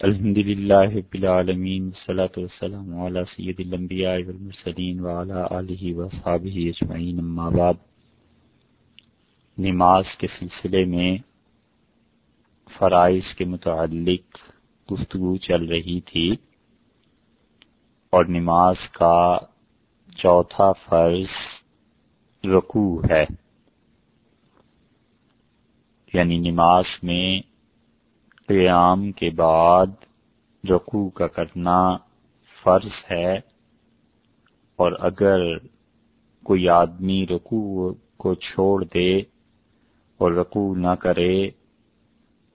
الحمد للہ رب العالمین صلاۃ والسلام علی سید الانبیاء والمرسلین وعلی آلہ وصحابہ اجمعین، اما بعد۔ نماز کے سلسلے میں فرائض کے متعلق گفتگو چل رہی تھی اور نماز کا چوتھا فرض رکوع ہے۔ یعنی نماز میں قیام کے بعد رکوع کا کرنا فرض ہے اور اگر کوئی آدمی رکوع کو چھوڑ دے اور رکوع نہ کرے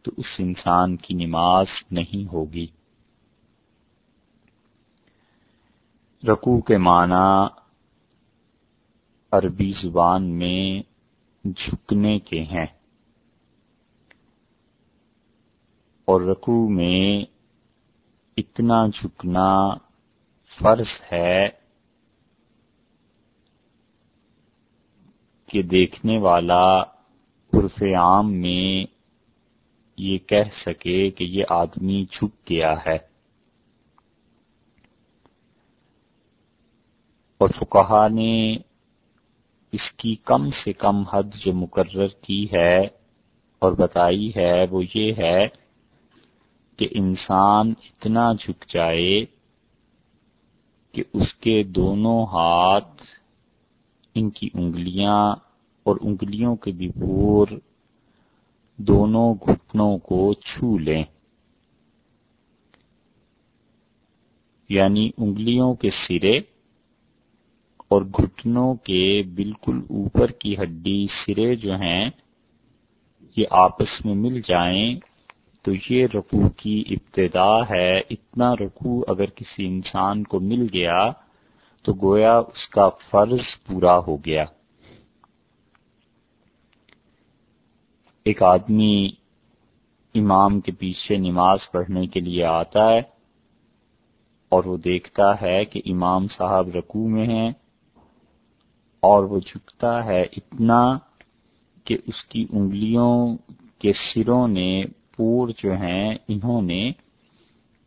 تو اس انسان کی نماز نہیں ہوگی۔ رکوع کے معنی عربی زبان میں جھکنے کے ہیں۔ اور رکو میں اتنا جھکنا فرض ہے کہ دیکھنے والا عرف عام میں یہ کہہ سکے کہ یہ آدمی جھک گیا ہے۔ اور فکہ نے اس کی کم سے کم حد جو مقرر کی ہے اور بتائی ہے وہ یہ ہے کہ انسان اتنا جھک جائے کہ اس کے دونوں ہاتھ ان کی انگلیاں اور انگلیوں کے بھی دونوں گھٹنوں کو چھو لیں۔ یعنی انگلیوں کے سرے اور گھٹنوں کے بالکل اوپر کی ہڈی سرے جو ہیں، یہ آپس میں مل جائیں تو یہ رکوع کی ابتدا ہے، اتنا رکوع اگر کسی انسان کو مل گیا تو گویا اس کا فرض پورا ہو گیا۔ ایک آدمی امام کے پیچھے نماز پڑھنے کے لیے آتا ہے اور وہ دیکھتا ہے کہ امام صاحب رکوع میں ہیں اور وہ جھکتا ہے اتنا کہ اس کی انگلیوں کے سروں نے جو ہیں، انہوں نے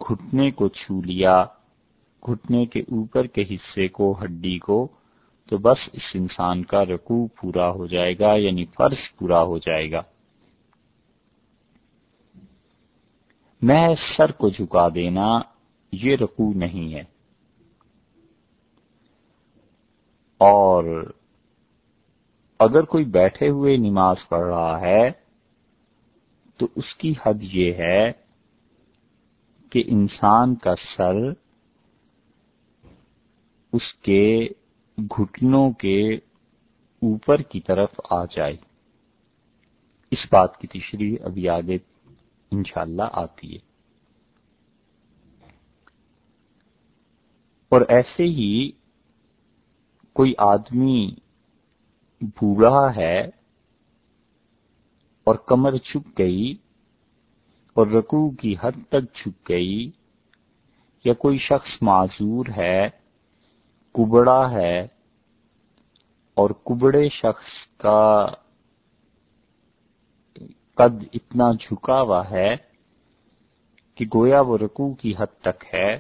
گھٹنے کو چھو لیا، گھٹنے کے اوپر کے حصے کو، ہڈی کو، تو بس اس انسان کا رکوع پورا ہو جائے گا یعنی فرض پورا ہو جائے گا۔ میں سر کو جھکا دینا یہ رکوع نہیں ہے۔ اور اگر کوئی بیٹھے ہوئے نماز پڑھ رہا ہے تو اس کی حد یہ ہے کہ انسان کا سر اس کے گھٹنوں کے اوپر کی طرف آ جائے۔ اس بات کی تشریح ابھی آگے انشاءاللہ آتی ہے۔ اور ایسے ہی کوئی آدمی بوڑھا ہے اور کمر چھک گئی اور رکوع کی حد تک چھک گئی۔ یا کوئی شخص معذور ہے، کبڑا ہے اور کبڑے شخص کا قد اتنا جھکا ہوا ہے کہ گویا وہ رکوع کی حد تک ہے۔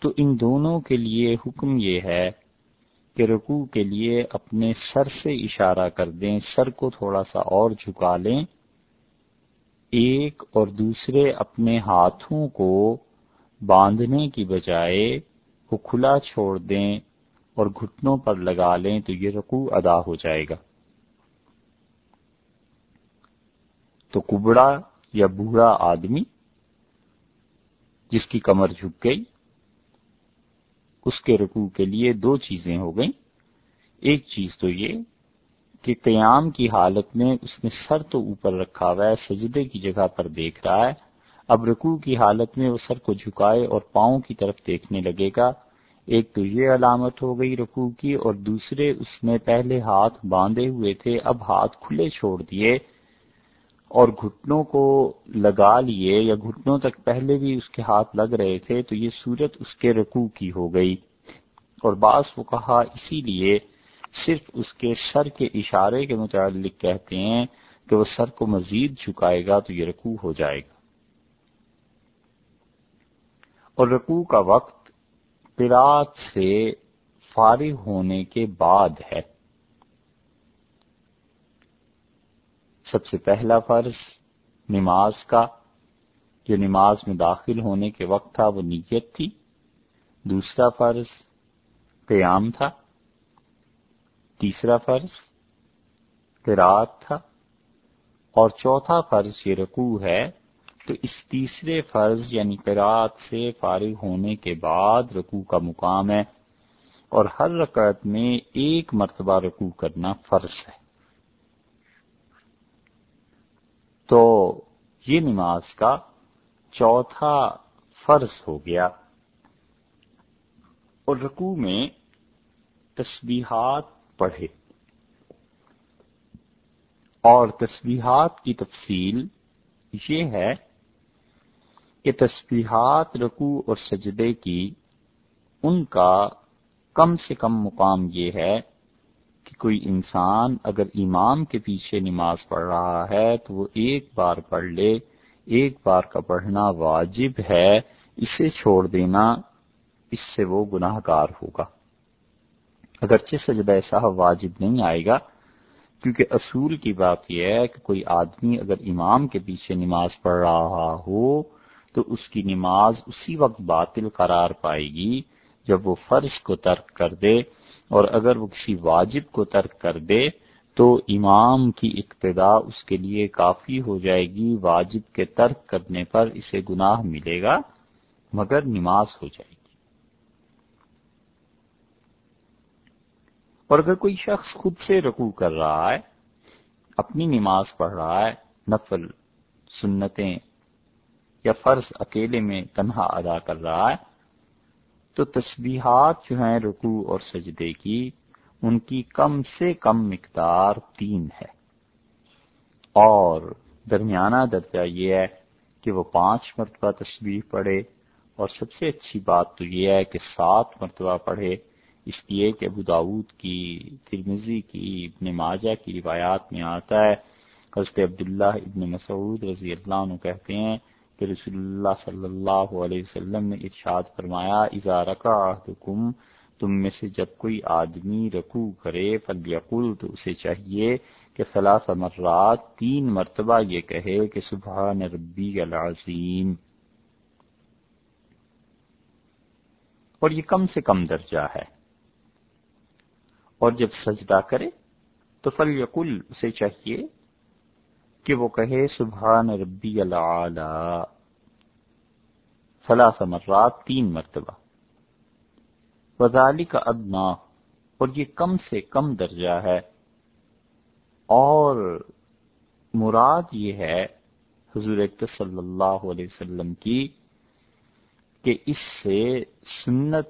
تو ان دونوں کے لیے حکم یہ ہے کہ رکوع کے لیے اپنے سر سے اشارہ کر دیں، سر کو تھوڑا سا اور جھکا لیں۔ ایک اور دوسرے اپنے ہاتھوں کو باندھنے کی بجائے وہ کھلا چھوڑ دیں اور گھٹنوں پر لگا لیں تو یہ رکوع ادا ہو جائے گا۔ تو کبڑا یا بوڑھا آدمی جس کی کمر جھک گئی اس کے رکوع کے لیے دو چیزیں ہو گئیں۔ ایک چیز تو یہ کہ قیام کی حالت میں اس نے سر تو اوپر رکھا ہوا ہے، سجدے کی جگہ پر دیکھ رہا ہے۔ اب رکوع کی حالت میں وہ سر کو جھکائے اور پاؤں کی طرف دیکھنے لگے گا۔ ایک تو یہ علامت ہو گئی رکوع کی اور دوسرے اس نے پہلے ہاتھ باندھے ہوئے تھے، اب ہاتھ کھلے چھوڑ دیے۔ اور گھٹنوں کو لگا لیے یا گھٹنوں تک پہلے بھی اس کے ہاتھ لگ رہے تھے تو یہ صورت اس کے رکوع کی ہو گئی۔ اور بعض وہ کہا اسی لیے صرف اس کے سر کے اشارے کے متعلق کہتے ہیں کہ وہ سر کو مزید جھکائے گا تو یہ رکوع ہو جائے گا۔ اور رکوع کا وقت قرات سے فارغ ہونے کے بعد ہے۔ سب سے پہلا فرض نماز کا، جو نماز میں داخل ہونے کے وقت تھا، وہ نیت تھی۔ دوسرا فرض قیام تھا۔ تیسرا فرض قرآت تھا۔ اور چوتھا فرض یہ رکوع ہے، تو اس تیسرے فرض یعنی قرآت سے فارغ ہونے کے بعد رکوع کا مقام ہے۔ اور ہر رکعت میں ایک مرتبہ رکوع کرنا فرض ہے۔ تو یہ نماز کا چوتھا فرض ہو گیا۔ اور رکوع میں تسبیحات پڑھے۔ اور تسبیحات کی تفصیل یہ ہے کہ تسبیحات، رکوع اور سجدے کی ان کا کم سے کم مقام یہ ہے کہ کوئی انسان اگر امام کے پیچھے نماز پڑھ رہا ہے تو وہ ایک بار پڑھ لے، ایک بار کا پڑھنا واجب ہے، اسے چھوڑ دینا، اس سے وہ گناہ گار ہوگا۔ اگرچہ سجدہ صاحب واجب نہیں آئے گا، کیونکہ اصول کی بات یہ ہے کہ کوئی آدمی اگر امام کے پیچھے نماز پڑھ رہا ہو تو اس کی نماز اسی وقت باطل قرار پائے گی جب وہ فرض کو ترک کر دے اور اگر وہ کسی واجب کو ترک کر دے تو امام کی اقتدا اس کے لیے کافی ہو جائے گی، واجب کے ترک کرنے پر اسے گناہ ملے گا، مگر نماز ہو جائے گی۔ اور اگر کوئی شخص خود سے رکوع کر رہا ہے، اپنی نماز پڑھ رہا ہے، نفل، سنتیں یا فرض اکیلے میں تنہا ادا کر رہا ہے تو تسبیحات جو ہیں رکوع اور سجدے کی، ان کی کم سے کم مقدار تین ہے۔ اور درمیانہ درجہ یہ ہے کہ وہ پانچ مرتبہ تسبیح پڑھے۔ اور سب سے اچھی بات تو یہ ہے کہ سات مرتبہ پڑھے۔ اس لیے کہ ابو داود کی ترمزی کی، ابن ماجہ کی روایات میں آتا ہے۔ حضرت عبداللہ ابن مسعود رضی اللہ عنہ کہتے ہیں کہ رسول اللہ صلی اللہ علیہ وسلم نے ارشاد فرمایا، اذا رکا تم میں سے جب کوئی آدمی رکوع کرے، فلیقل، تو اسے چاہیے کہ ثلاث مرات تین مرتبہ یہ کہے کہ سبحان ربی العظیم۔ اور یہ کم سے کم درجہ ہے۔ اور جب سجدہ کرے، تو فلیقل، اسے چاہیے کہ وہ کہے، سبحان ربی العلی ثلاث مرات، تین مرتبہ۔ وزالی کا ادنا، اور یہ کم سے کم درجہ ہے۔ اور مراد یہ ہے حضور صلی اللہ علیہ وسلم کی کہ اس سے سنت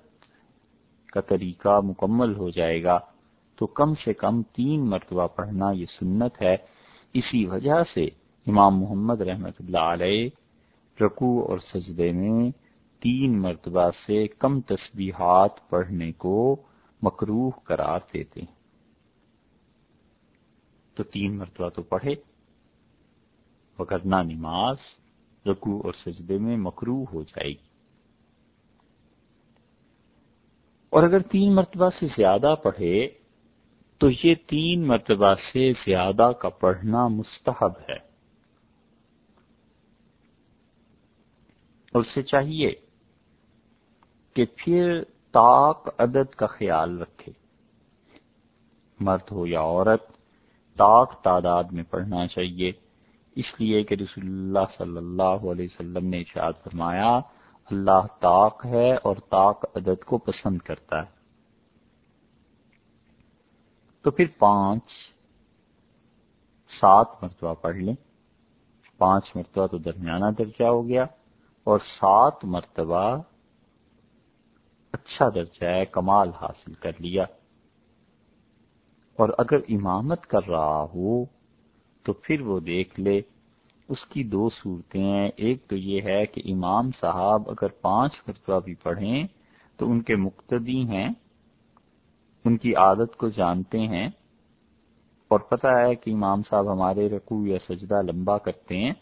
کا طریقہ مکمل ہو جائے گا۔ تو کم سے کم تین مرتبہ پڑھنا یہ سنت ہے۔ اسی وجہ سے امام محمد رحمت اللہ علیہ رکوع اور سجدے میں تین مرتبہ سے کم تسبیحات پڑھنے کو مکروح قرار دیتے ہیں۔ تو تین مرتبہ تو پڑھے وغیرہ نماز، رکوع اور سجدے میں مکروح ہو جائے گی۔ اور اگر تین مرتبہ سے زیادہ پڑھے تو یہ تین مرتبہ سے زیادہ کا پڑھنا مستحب ہے۔ اور اسے چاہیے کہ پھر طاق عدد کا خیال رکھے۔ مرد ہو یا عورت، طاق تعداد میں پڑھنا چاہیے۔ اس لیے کہ رسول اللہ صلی اللہ علیہ وسلم نے ارشاد فرمایا، اللہ طاق ہے اور طاق عدد کو پسند کرتا ہے۔ تو پھر پانچ، سات مرتبہ پڑھ لیں۔ پانچ مرتبہ تو درمیانہ درجہ ہو گیا اور سات مرتبہ اچھا درجہ ہے، کمال حاصل کر لیا۔ اور اگر امامت کر رہا ہو تو پھر وہ دیکھ لے، اس کی دو صورتیں ہیں۔ ایک تو یہ ہے کہ امام صاحب اگر پانچ مرتبہ بھی پڑھیں تو ان کے مقتدی ہیں۔ ان کی عادت کو جانتے ہیں اور پتہ ہے کہ امام صاحب ہمارے رکوع یا سجدہ لمبا کرتے ہیں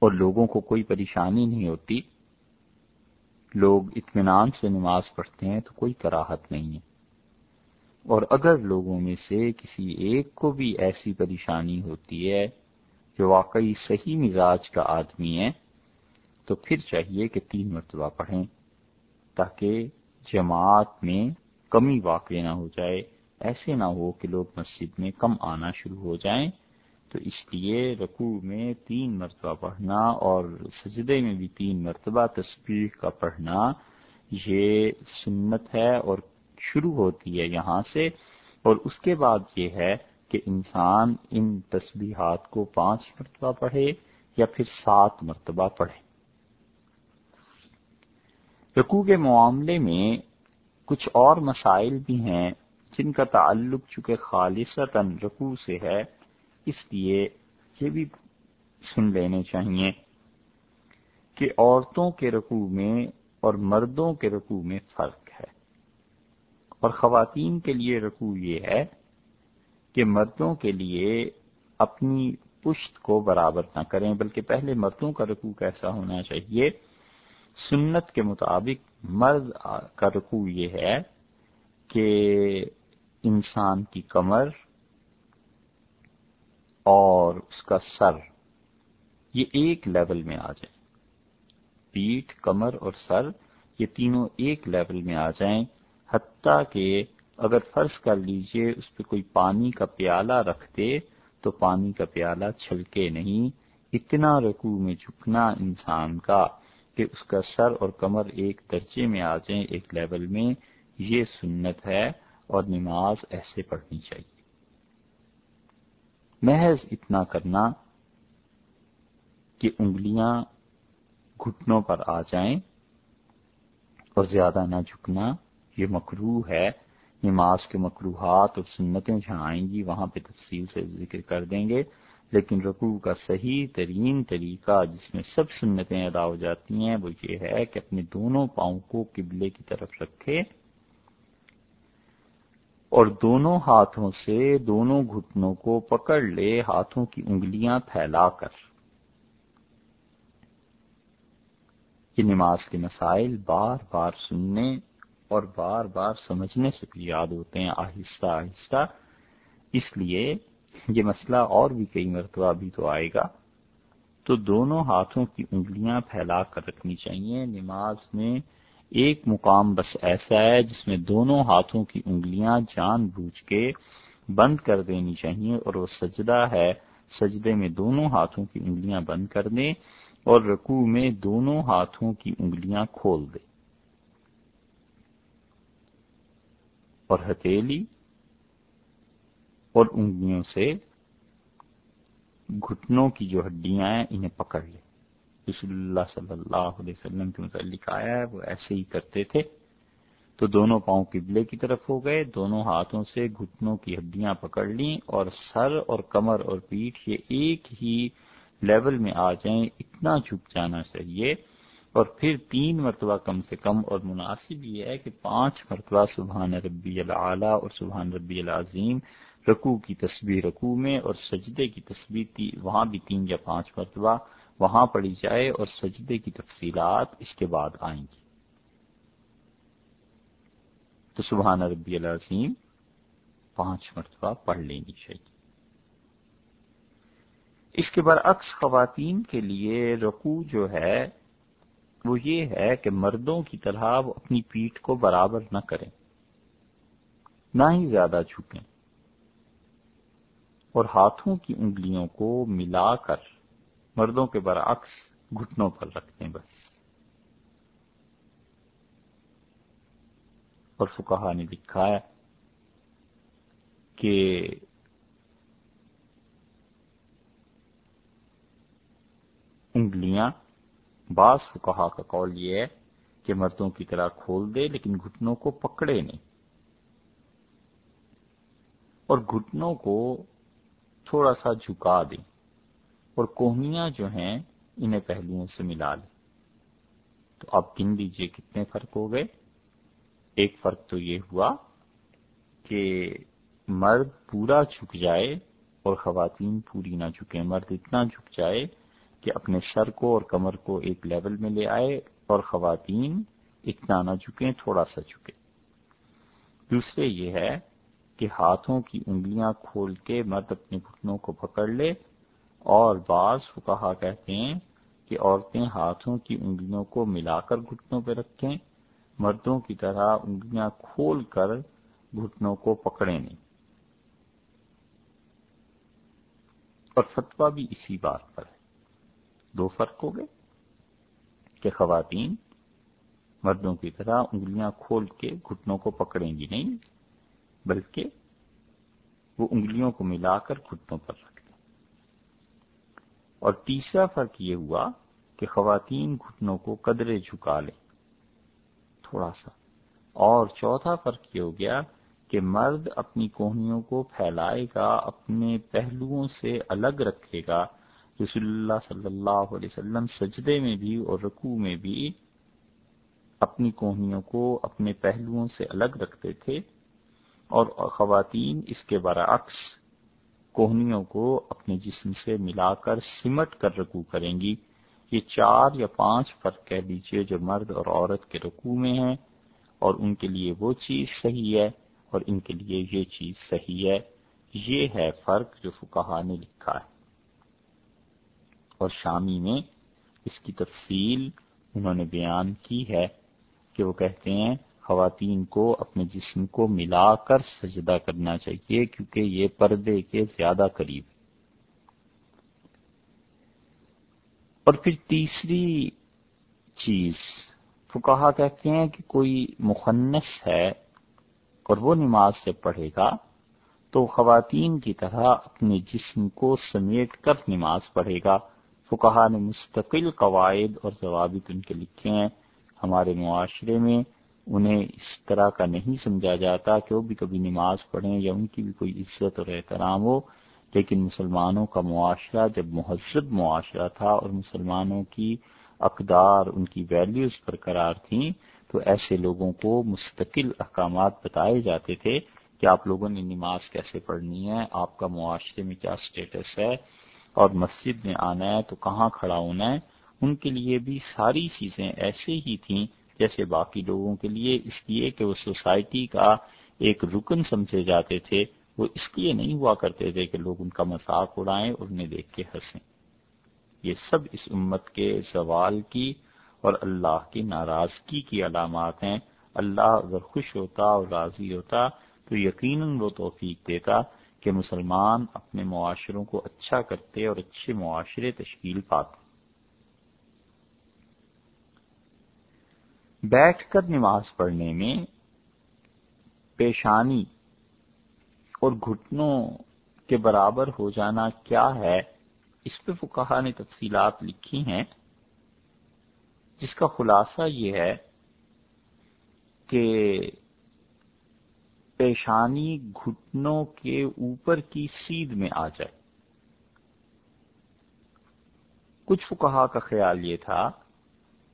اور لوگوں کو کوئی پریشانی نہیں ہوتی۔ لوگ اطمینان سے نماز پڑھتے ہیں تو کوئی کراہت نہیں ہے۔ اور اگر لوگوں میں سے کسی ایک کو بھی ایسی پریشانی ہوتی ہے جو واقعی صحیح مزاج کا آدمی ہے، تو پھر چاہیے کہ تین مرتبہ پڑھیں تاکہ جماعت میں کمی واقع نہ ہو جائے، ایسے نہ ہو کہ لوگ مسجد میں کم آنا شروع ہو جائیں۔ تو اس لیے رکوع میں تین مرتبہ پڑھنا اور سجدے میں بھی تین مرتبہ تصویر کا پڑھنا، یہ سنت ہے اور شروع ہوتی ہے یہاں سے۔ اور اس کے بعد یہ ہے کہ انسان ان تسبیحات کو پانچ مرتبہ پڑھے یا پھر سات مرتبہ پڑھے۔ رکوع کے معاملے میں کچھ اور مسائل بھی ہیں جن کا تعلق چونکہ خالصتاً رکوع سے ہے، اس لیے یہ بھی سن لینے چاہیے کہ عورتوں کے رکوع میں اور مردوں کے رکوع میں فرق ہے۔ اور خواتین کے لیے رکوع یہ ہے کہ مردوں کے لیے اپنی پشت کو برابر نہ کریں، بلکہ پہلے مردوں کا رکوع کیسا ہونا چاہیے، سنت کے مطابق مرد کا رکوع یہ ہے کہ انسان کی کمر اور اس کا سر، یہ ایک لیول میں آ جائیں۔ پیٹھ، کمر اور سر، یہ تینوں ایک لیول میں آ جائیں۔ حتیٰ کہ اگر فرض کر لیجیے اس پہ کوئی پانی کا پیالہ رکھتے تو پانی کا پیالہ چھلکے نہیں۔ اتنا رکوع میں جھکنا انسان کا کہ اس کا سر اور کمر ایک درجے میں آ جائیں، ایک لیول میں، یہ سنت ہے اور نماز ایسے پڑھنی چاہیے۔ محض اتنا کرنا کہ انگلیاں گھٹنوں پر آ جائیں اور زیادہ نہ جھکنا، یہ مکرو ہے۔ نماز کے مکروحات اور سنتیں جہاں آئیں گی، وہاں پہ تفصیل سے ذکر کر دیں گے۔ لیکن رکوع کا صحیح ترین طریقہ جس میں سب سنتیں ادا ہو جاتی ہیں وہ یہ ہے کہ اپنے دونوں پاؤں کو قبلے کی طرف رکھے اور دونوں ہاتھوں سے دونوں گھٹنوں کو پکڑ لے، ہاتھوں کی انگلیاں پھیلا کر۔ یہ نماز کے مسائل بار بار سننے اور بار بار سمجھنے سے بھی یاد ہوتے ہیں، آہستہ آہستہ۔ اس لیے یہ مسئلہ اور بھی کئی مرتبہ بھی تو آئے گا۔ تو دونوں ہاتھوں کی انگلیاں پھیلا کر رکھنی چاہیے۔ نماز میں ایک مقام بس ایسا ہے جس میں دونوں ہاتھوں کی انگلیاں جان بوجھ کے بند کر دینی چاہیے اور وہ سجدہ ہے۔ سجدے میں دونوں ہاتھوں کی انگلیاں بند کر دیں اور رکوع میں دونوں ہاتھوں کی انگلیاں کھول دیں۔ اور ہتھیلی اور انگلیوں سے گھٹنوں کی جو ہڈیاں ہیں انہیں پکڑ لے۔ رسول اللہ صلی اللہ علیہ وسلم کے متعلق آیا ہے، وہ ایسے ہی کرتے تھے۔ تو دونوں پاؤں قبلے کی طرف ہو گئے، دونوں ہاتھوں سے گھٹنوں کی ہڈیاں پکڑ لیں اور سر اور کمر اور پیٹھ یہ ایک ہی لیول میں آ جائیں، اتنا جھک جانا چاہیے۔ اور پھر تین مرتبہ کم سے کم، اور مناسب یہ ہے کہ پانچ مرتبہ سبحان ربی العلیٰ اور سبحان ربی العظیم رکوع کی تصویر رکوع میں اور سجدے کی تصویر وہاں بھی تین یا پانچ مرتبہ وہاں پڑھی جائے اور سجدے کی تفصیلات اس کے بعد آئیں گی۔ تو سبحان ربی العظیم پانچ مرتبہ پڑھ لینی چاہیے۔ اس کے برعکس خواتین کے لیے رکوع جو ہے، وہ یہ ہے کہ مردوں کی طرح وہ اپنی پیٹھ کو برابر نہ کریں۔ نہ ہی زیادہ جھکیں۔ اور ہاتھوں کی انگلیوں کو ملا کر مردوں کے برعکس گھٹنوں پر رکھتے ہیں بس۔ اور فکہ نے لکھا ہے کہ انگلیاں بعض فکہ کا قول یہ ہے کہ مردوں کی طرح کھول دے لیکن گھٹنوں کو پکڑے نہیں۔ اور گھٹنوں کو تھوڑا سا جھکا دیں اور کوہنیاں جو ہیں انہیں پہلوؤں سے ملا لیں۔ تو آپ گن لیجیے کتنے فرق ہو گئے۔ ایک فرق تو یہ ہوا کہ مرد پورا جھک جائے اور خواتین پوری نہ جھکیں۔ مرد اتنا جھک جائے کہ اپنے سر کو اور کمر کو ایک لیول میں لے آئے اور خواتین اتنا نہ جھکیں، تھوڑا سا جھکے دوسرے یہ ہے کہ ہاتھوں کی انگلیاں کھول کے مرد اپنے گھٹنوں کو پکڑ لے اور بعض کہا کہتے ہیں کہ عورتیں ہاتھوں کی انگلیوں کو ملا کر گھٹنوں پہ رکھیں، مردوں کی طرح انگلیاں کھول کر گھٹنوں کو پکڑیں نہیں۔ اور فتوا بھی اسی بات پر ہے۔ دو فرق ہو گئے کہ خواتین مردوں کی طرح انگلیاں کھول کے گھٹنوں کو پکڑیں گی نہیں بلکہ وہ انگلیوں کو ملا کر گھٹنوں پر رکھ دیں۔ اور تیسرا فرق یہ ہوا کہ خواتین گھٹنوں کو قدرے جھکا لیں۔ تھوڑا سا۔ اور چوتھا فرق یہ ہو گیا کہ مرد اپنی کوہنیوں کو پھیلائے گا، اپنے پہلوؤں سے الگ رکھے گا۔ رسول اللہ صلی اللہ علیہ وسلم سجدے میں بھی اور رکوع میں بھی اپنی کوہنیوں کو اپنے پہلوؤں سے الگ رکھتے تھے۔ اور خواتین اس کے برعکس کوہنیوں کو اپنے جسم سے ملا کر سمٹ کر رکوع کریں گی۔ یہ چار یا پانچ فرق کہہ دیجیے جو مرد اور عورت کے رکوع میں ہیں، اور ان کے لیے وہ چیز صحیح ہے اور ان کے لیے یہ چیز صحیح ہے۔ یہ ہے فرق جو فکہ نے لکھا ہے۔ اور شامی میں اس کی تفصیل انہوں نے بیان کی ہے کہ وہ کہتے ہیں خواتین کو، اپنے جسم کو ملا کر سجدہ کرنا چاہیے، کیونکہ یہ پردے کے زیادہ قریب اور پھر تیسری چیز تو کہا کہتے ہیں کہ کوئی مخنص ہے اور وہ نماز سے پڑھے گا، تو خواتین کی طرح اپنے جسم کو سمیٹ کر نماز پڑھے گا۔ فکہ نے مستقل قواعد اور ضوابط ان کے لکھے ہیں ہمارے معاشرے میں۔ انہیں اس طرح کا نہیں سمجھا جاتا کہ وہ بھی کبھی نماز پڑھیں یا ان کی بھی کوئی عزت اور احترام ہو، لیکن مسلمانوں کا معاشرہ جب مہذب معاشرہ تھا اور مسلمانوں کی اقدار، ان کی ویلیوز برقرار تھیں، تو ایسے لوگوں کو مستقل احکامات بتائے جاتے تھے کہ آپ لوگوں نے نماز کیسے پڑھنی ہے، آپ کا معاشرے میں کیا سٹیٹس ہے اور مسجد میں آنا ہے تو کہاں کھڑا ہونا ہے؟ ان کے لیے بھی ساری چیزیں ایسے ہی تھیں جیسے باقی لوگوں کے لیے، اس لیے کہ وہ سوسائٹی کا ایک رکن سمجھے جاتے تھے۔ وہ اس لیے نہیں ہوا کرتے تھے کہ لوگ ان کا مذاق اڑائیں اور انہیں دیکھ کے ہنسیں۔ یہ سب اس امت کے زوال کی اور اللہ کی ناراضگی کی علامات ہیں۔ اللہ اگر خوش ہوتا اور راضی ہوتا تو یقیناً وہ توفیق دیتا کہ مسلمان اپنے معاشروں کو اچھا کرتے اور اچھے معاشرے تشکیل پاتے۔ بیٹھ کر نماز پڑھنے میں پیشانی اور گھٹنوں کے برابر ہو جانا کیا ہے؟ اس پہ فکہ نے تفصیلات لکھی ہیں۔ جس کا خلاصہ یہ ہے کہ پیشانی گھٹنوں کے اوپر کی سیدھ میں آ جائے۔ کچھ فکہ کا خیال یہ تھا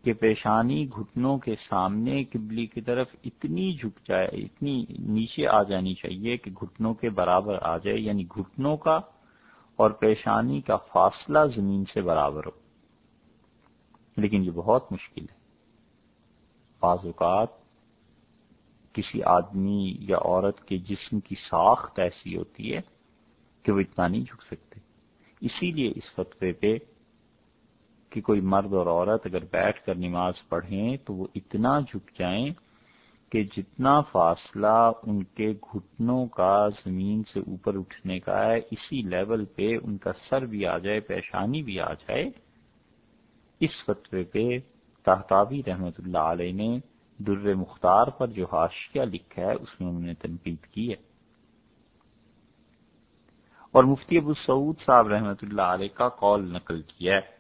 کہ پیشانی گھٹنوں کے سامنے قبلی کی طرف اتنی جھک جائے، اتنی نیچے آ جانی چاہیے کہ گھٹنوں کے برابر آ جائے یعنی گھٹنوں کا اور پیشانی کا فاصلہ زمین سے برابر ہو۔ لیکن یہ بہت مشکل ہے۔ بعض اوقات کسی آدمی یا عورت کے جسم کی ساخت ایسی ہوتی ہے کہ وہ اتنا نہیں جھک سکتے۔ اسی لیے اس فتوے پہ کہ کوئی مرد اور عورت اگر بیٹھ کر نماز پڑھیں تو وہ اتنا جھک جائیں کہ جتنا فاصلہ ان کے گھٹنوں کا زمین سے اوپر اٹھنے کا ہے، اسی لیول پہ ان کا سر بھی آ جائے، پیشانی بھی آ جائے۔ اس فتوے پہ تحتابی رحمت اللہ علیہ نے در مختار پر جو حاشیہ لکھا ہے، اس میں انہوں نے تنقید کی ہے۔ اور مفتی ابو سعود صاحب رحمت اللہ علیہ کا قول نقل کیا ہے۔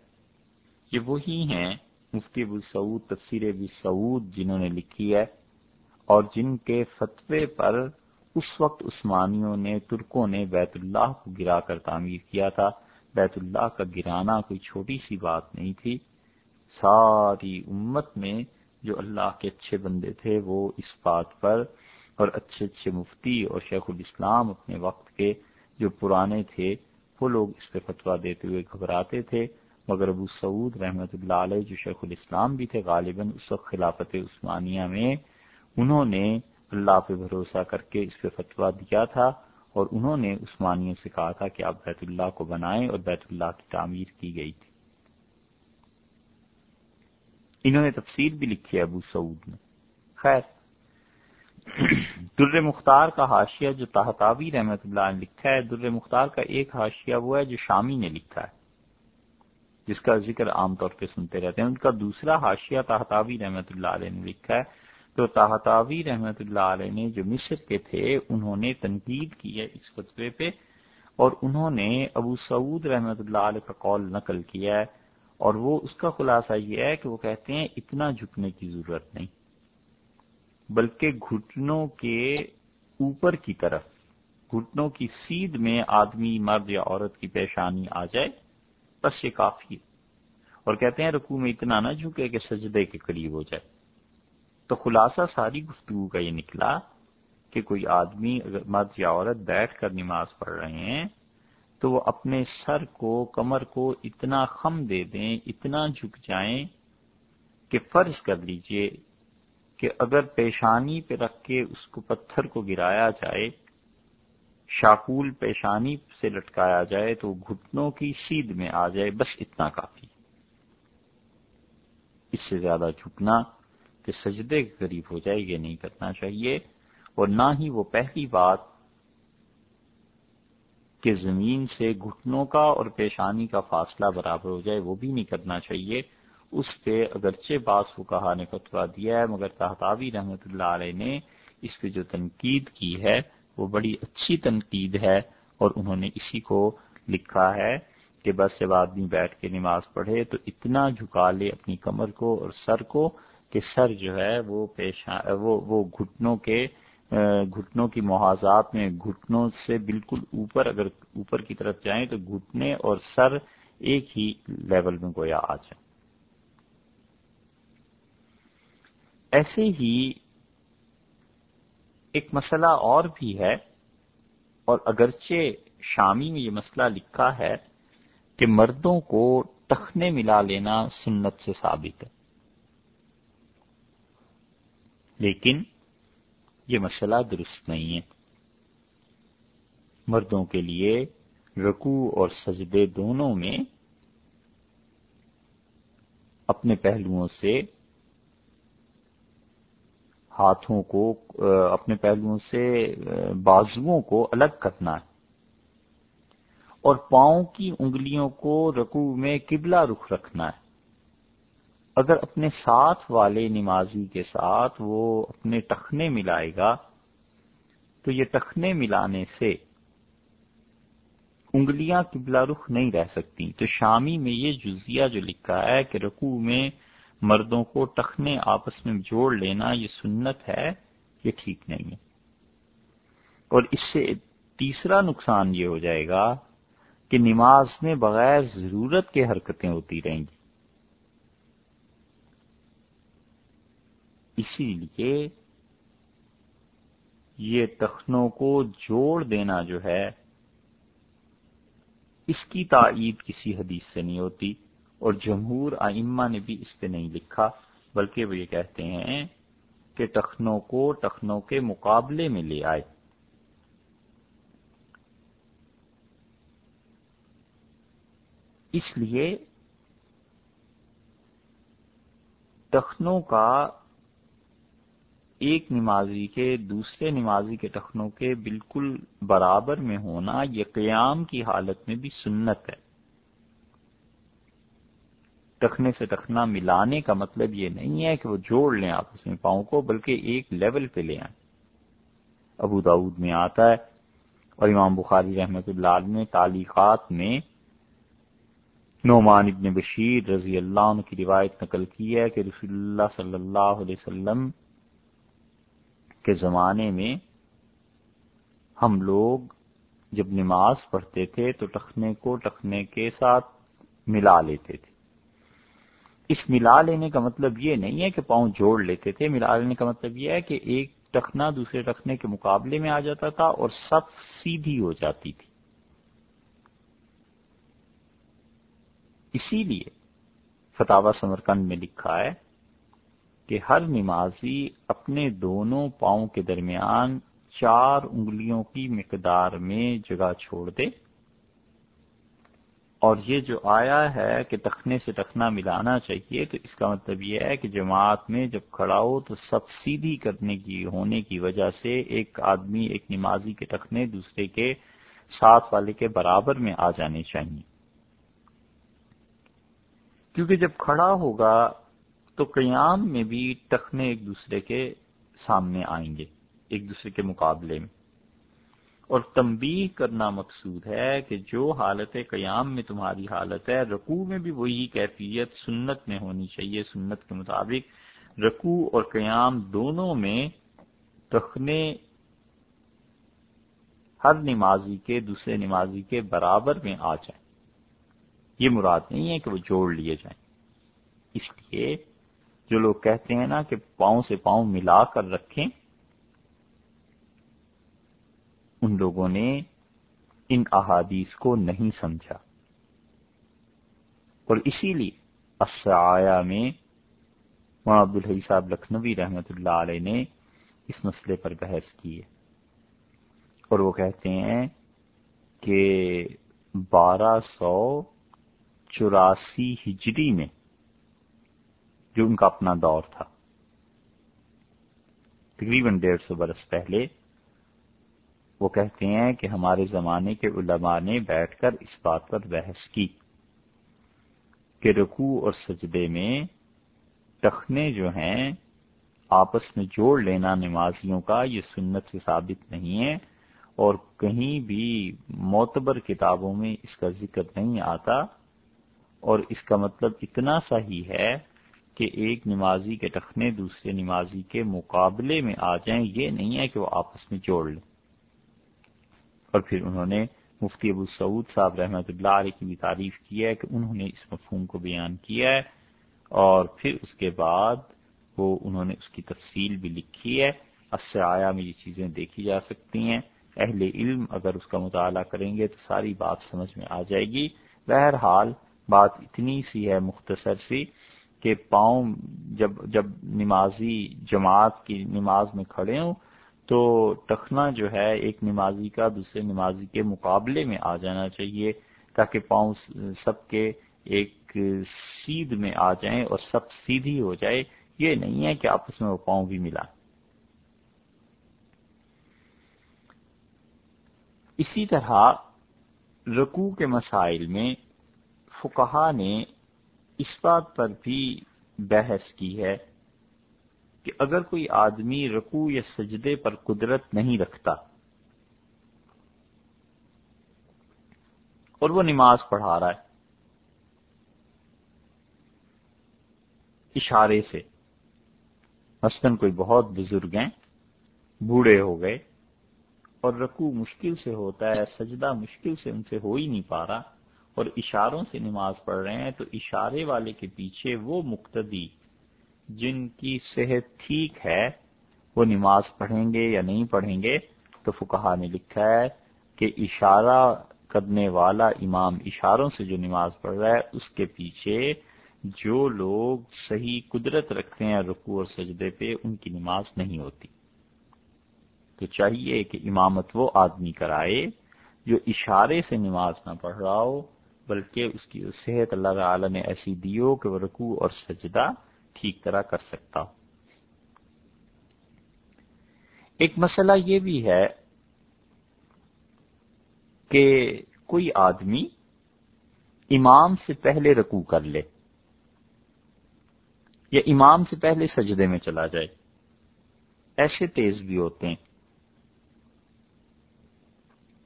یہ وہی ہیں مفتی ابو سعود، تفسیر ابو سعود جنہوں نے لکھی ہے، اور جن کے فتوے پر اس وقت عثمانیوں نے، ترکوں نے بیت اللہ کو گرا کر تعمیر کیا تھا۔ بیت اللہ کا گرانا کوئی چھوٹی سی بات نہیں تھی۔ ساری امت میں جو اللہ کے اچھے بندے تھے، وہ اس بات پر اور اچھے اچھے مفتی اور شیخ الاسلام اپنے وقت کے جو پرانے تھے، وہ لوگ اس پہ فتوا دیتے ہوئے گھبراتے تھے۔ مگر ابو سعود رحمت اللہ علیہ جو شیخ الاسلام بھی تھے، غالباً اس وقت خلافت عثمانیہ میں انہوں نے اللہ پہ بھروسہ کر کے اس پہ فتویٰ دیا تھا اور انہوں نے عثمانیوں سے کہا تھا کہ آپ بیت اللہ کو بنائیں اور بیت اللہ کی تعمیر کی گئی تھی۔ انہوں نے تفصیل بھی لکھی ہے ابو سعود نے خیر، در مختار کا حاشیہ جو تحتاوی رحمت اللہ نے لکھا ہے، در مختار کا ایک حاشیہ وہ ہے جو شامی نے لکھا ہے۔ جس کا ذکر عام طور پہ سنتے رہتے ہیں۔ ان کا دوسرا حاشیہ تحتاوی رحمت اللہ علیہ نے لکھا ہے۔ تو تحتاوی رحمت اللہ علیہ نے جو مصر کے تھے، انہوں نے تنقید کی ہے اس خطبے پہ اور انہوں نے ابو سعود رحمت اللہ علیہ کا قول نقل کیا ہے اور وہ اس کا خلاصہ یہ ہے کہ وہ کہتے ہیں، اتنا جھکنے کی ضرورت نہیں، بلکہ گھٹنوں کے اوپر کی طرف، گھٹنوں کی سیدھ میں آدمی مرد یا عورت کی پیشانی آ جائے۔ بس یہ کافی ہے۔ اور کہتے ہیں رکوع میں اتنا نہ جھکے کہ سجدے کے قریب ہو جائے۔ تو خلاصہ ساری گفتگو کا یہ نکلا کہ کوئی آدمی اگر مرد یا عورت بیٹھ کر نماز پڑھ رہے ہیں تو وہ اپنے سر کو، کمر کو اتنا خم دے دیں، اتنا جھک جائیں کہ فرض کر لیجیے کہ اگر پیشانی پہ رکھ کے اس کو پتھر کو گرایا جائے شاکول پیشانی سے لٹکایا جائے تو گھٹنوں کی سیدھ میں آ جائے، بس اتنا کافی۔ اس سے زیادہ جھکنا کہ سجدے کے قریب ہو جائے یہ نہیں کرنا چاہیے، اور نہ ہی وہ پہلی بات کہ زمین سے گھٹنوں کا اور پیشانی کا فاصلہ برابر ہو جائے، وہ بھی نہیں کرنا چاہیے۔ اس پہ اگرچہ باس کہا نے فتوا دیا ہے، مگر تحتاوی رحمت اللہ علیہ نے اس پہ جو تنقید کی ہے وہ بڑی اچھی تنقید ہے اور انہوں نے اسی کو لکھا ہے کہ بس جب آدمی بیٹھ کے نماز پڑھے تو اتنا جھکا لے اپنی کمر کو اور سر کو کہ سر جو ہے وہ پیشا وہ وہ گھٹنوں کے گھٹنوں کی محاذات میں گھٹنوں سے بالکل اوپر اگر اوپر کی طرف جائیں تو گھٹنے اور سر ایک ہی لیول میں گویا آ جائیں۔ ایسے ہی ایک مسئلہ اور بھی ہے اور اگرچہ شامی میں یہ مسئلہ لکھا ہے کہ مردوں کو ٹخنے ملا لینا سنت سے ثابت ہے۔ لیکن یہ مسئلہ درست نہیں ہے۔ مردوں کے لیے رکوع اور سجدے دونوں میں اپنے پہلوؤں سے ہاتھوں کو اپنے پہلوؤں سے بازوؤں کو الگ کرنا ہے۔ اور پاؤں کی انگلیوں کو رکوع میں قبلہ رخ رکھنا ہے۔ اگر اپنے ساتھ والے نمازی کے ساتھ وہ اپنے ٹخنے ملائے گا، تو یہ ٹخنے ملانے سے انگلیاں قبلہ رخ نہیں رہ سکتی۔ تو شامی میں یہ جزیہ جو لکھا ہے کہ رکوع میں مردوں کو ٹخنے آپس میں جوڑ لینا یہ سنت ہے، یہ ٹھیک نہیں ہے۔ اور اس سے تیسرا نقصان یہ ہو جائے گا کہ نماز میں بغیر ضرورت کے حرکتیں ہوتی رہیں گی۔ اسی لیے یہ تخنوں کو جوڑ دینا جو ہے، اس کی تائید کسی حدیث سے نہیں ہوتی۔ اور جمہور آئمہ نے بھی اس پہ نہیں لکھا، بلکہ وہ یہ کہتے ہیں کہ ٹخنوں کو ٹخنوں کے مقابلے میں لے آئے۔ اس لیے ٹخنوں کا ایک نمازی کے دوسرے نمازی کے ٹخنوں کے بالکل برابر میں ہونا یہ قیام کی حالت میں بھی سنت ہے۔ ٹخنے سے ٹخنا ملانے کا مطلب یہ نہیں ہے کہ وہ جوڑ لیں آپس میں پاؤں کو، بلکہ ایک لیول پہ لے آئیں۔ ابو داود میں آتا ہے اور امام بخاری رحمت اللہ نے تعلیقات میں نعمان ابن بشیر رضی اللہ عنہ کی روایت نقل کی ہے کہ رسول اللہ صلی اللہ علیہ وسلم کے زمانے میں ہم لوگ جب نماز پڑھتے تھے تو ٹخنے کو ٹخنے کے ساتھ ملا لیتے تھے۔ اس ملا لینے کا مطلب یہ نہیں ہے کہ پاؤں جوڑ لیتے تھے، ملا لینے کا مطلب یہ ہے کہ ایک ٹخنا دوسرے ٹخنے کے مقابلے میں آ جاتا تھا اور سب سیدھی ہو جاتی تھی۔ اسی لیے فتح سمرکند میں لکھا ہے کہ ہر نمازی اپنے دونوں پاؤں کے درمیان چار انگلیوں کی مقدار میں جگہ چھوڑ دے۔ اور یہ جو آیا ہے کہ تخنے سے تخنا ملانا چاہیے، تو اس کا مطلب یہ ہے کہ جماعت میں جب کھڑا ہو تو سب سیدھی کرنے کی، ہونے کی وجہ سے ایک آدمی، ایک نمازی کے تخنے دوسرے کے ساتھ والے کے برابر میں آ جانے چاہیے۔ کیونکہ جب کھڑا ہوگا تو قیام میں بھی ٹخنے ایک دوسرے کے سامنے آئیں گے، ایک دوسرے کے مقابلے میں۔ اور تنبیہ کرنا مقصود ہے کہ جو حالت قیام میں تمہاری حالت ہے رقو میں بھی وہی کیفیت سنت میں ہونی چاہیے۔ سنت کے مطابق رقو اور قیام دونوں میں تخنے ہر نمازی کے، دوسرے نمازی کے برابر میں آ جائیں۔ یہ مراد نہیں ہے کہ وہ جوڑ لیے جائیں۔ اس لیے جو لوگ کہتے ہیں نا کہ پاؤں سے پاؤں ملا کر رکھیں ان لوگوں نے ان احادیث کو نہیں سمجھا۔ اور اسی لیے اسایا میں مولانا عبدالحی صاحب لکھنوی رحمت اللہ علیہ نے اس مسئلے پر بحث کی ہے۔ اور وہ کہتے ہیں کہ بارہ سو چوراسی ہجری میں جو ان کا اپنا دور تھا، تقریباً ڈیڑھ سو برس پہلے وہ کہتے ہیں کہ ہمارے زمانے کے علماء نے بیٹھ کر اس بات پر بحث کی کہ رکوع اور سجدے میں ٹخنے جو ہیں، آپس میں جوڑ لینا نمازیوں کا یہ سنت سے ثابت نہیں ہے اور کہیں بھی معتبر کتابوں میں اس کا ذکر نہیں آتا اور اس کا مطلب اتنا سا ہی ہے کہ ایک نمازی کے ٹخنے دوسرے نمازی کے مقابلے میں آ جائیں، یہ نہیں ہے کہ وہ آپس میں جوڑ لیں۔ اور پھر انہوں نے مفتی ابو سعود صاحب رحمۃ اللہ علیہ کی بھی تعریف کی ہے کہ انہوں نے اس مفہوم کو بیان کیا ہے اور پھر اس کے بعد وہ انہوں نے اس کی تفصیل بھی لکھی ہے۔ سے آیا میں یہ چیزیں دیکھی جا سکتی ہیں۔ اہل علم اگر اس کا مطالعہ کریں گے تو ساری بات سمجھ میں آ جائے گی۔ بہرحال بات اتنی سی ہے، مختصر سی کہ پاؤں جب جب نمازی جماعت کی نماز میں کھڑے ہوں تو ٹخنا جو ہے ایک نمازی کا دوسرے نمازی کے مقابلے میں آ جانا چاہیے تاکہ پاؤں سب کے ایک سیدھ میں آ جائیں اور سب سیدھی ہو جائے۔ یہ نہیں ہے کہ آپس میں وہ پاؤں بھی ملا۔ اسی طرح رکوع کے مسائل میں فکہ نے اس بات پر بھی بحث کی ہے کہ اگر کوئی آدمی رکوع یا سجدے پر قدرت نہیں رکھتا اور وہ نماز پڑھا رہا ہے اشارے سے، مثلاً کوئی بہت بزرگ ہیں، بوڑھے ہو گئے اور رکوع مشکل سے ہوتا ہے، سجدہ مشکل سے ان سے ہو ہی نہیں پا رہا اور اشاروں سے نماز پڑھ رہے ہیں تو اشارے والے کے پیچھے وہ مقتدی جن کی صحت ٹھیک ہے، وہ نماز پڑھیں گے یا نہیں پڑھیں گے، تو فکہ نے لکھا ہے کہ اشارہ کرنے والا امام اشاروں سے جو نماز پڑھ رہا ہے، اس کے پیچھے جو لوگ صحیح قدرت رکھتے ہیں رکوع اور سجدے پہ، ان کی نماز نہیں ہوتی۔ تو چاہیے کہ امامت وہ آدمی کرائے جو اشارے سے نماز نہ پڑھ رہا ہو، بلکہ اس کی صحت اللہ تعالی نے ایسی دی ہو کہ وہ رکوع اور سجدہ ٹھیک طرح کر سکتا ایک مسئلہ یہ بھی ہے کہ کوئی آدمی امام سے پہلے رکو کر لے یا امام سے پہلے سجدے میں چلا جائے۔ ایسے تیز بھی ہوتے ہیں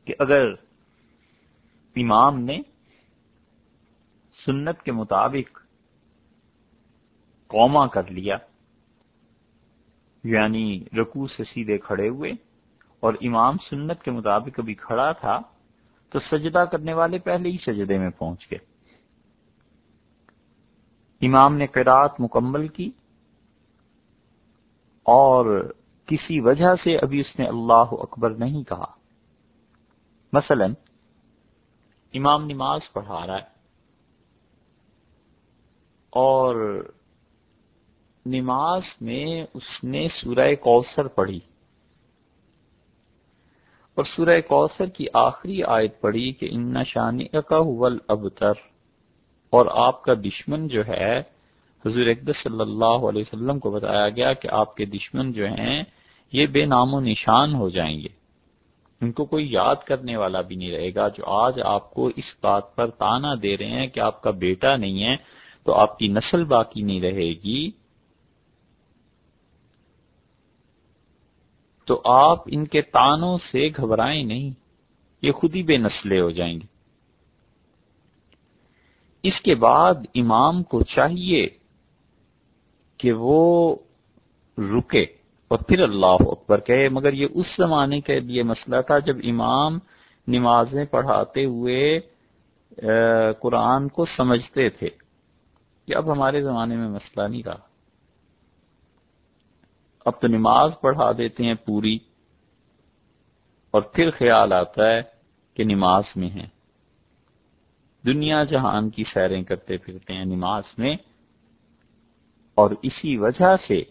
کہ اگر امام نے سنت کے مطابق قوما کر لیا۔ یعنی رکوع سے سیدھے کھڑے ہوئے اور امام سنت کے مطابق ابھی کھڑا تھا تو سجدہ کرنے والے پہلے ہی سجدے میں پہنچ گئے۔ امام نے قرات مکمل کی اور کسی وجہ سے ابھی اس نے اللہ اکبر نہیں کہا۔ مثلا امام نماز پڑھا رہا ہے اور نماز میں اس نے سورہ کوثر پڑھی۔ اور سورہ کوثر کی آخری آیت پڑھی کہ ان شانی کا ابتر اور آپ کا دشمن جو ہے، حضور اقدس صلی اللہ علیہ وسلم کو بتایا گیا کہ آپ کے دشمن جو ہیں، یہ بے نام و نشان ہو جائیں گے۔ ان کو کوئی یاد کرنے والا بھی نہیں رہے گا جو آج آپ کو اس بات پر تانا دے رہے ہیں کہ آپ کا بیٹا نہیں ہے تو آپ کی نسل باقی نہیں رہے گی۔ تو آپ ان کے تانوں سے گھبرائیں نہیں، یہ خود ہی بے نسلے ہو جائیں گے۔ اس کے بعد امام کو چاہیے کہ وہ رکے اور پھر اللہ اکبر کہے، مگر یہ اس زمانے کا یہ مسئلہ تھا جب امام نمازیں پڑھاتے ہوئے قرآن کو سمجھتے تھے۔ کہ اب ہمارے زمانے میں مسئلہ نہیں رہا۔ اب تو نماز پڑھا دیتے ہیں پوری اور پھر خیال آتا ہے کہ نماز میں ہے دنیا جہان کی سیریں کرتے پھرتے ہیں نماز میں اور اسی وجہ سے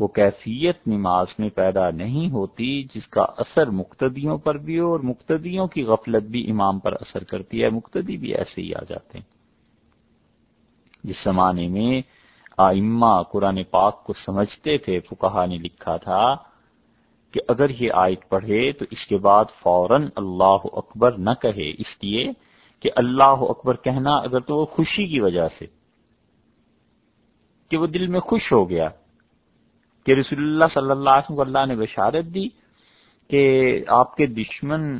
وہ کیفیت نماز میں پیدا نہیں ہوتی جس کا اثر مقتدیوں پر بھی ہو اور مقتدیوں کی غفلت بھی امام پر اثر کرتی ہے۔ مقتدی بھی ایسے ہی آ جاتے ہیں۔ جس زمانے میں آئمہ قرآن پاک کو سمجھتے تھے فکہ نے لکھا تھا کہ اگر یہ آیت پڑھے تو اس کے بعد فوراً اللہ اکبر نہ کہے۔ اس لیے کہ اللہ اکبر کہنا اگر تو وہ خوشی کی وجہ سے، کہ وہ دل میں خوش ہو گیا۔ کہ رسول اللہ صلی اللہ علیہ وسلم کو اللہ نے بشارت دی کہ آپ کے دشمن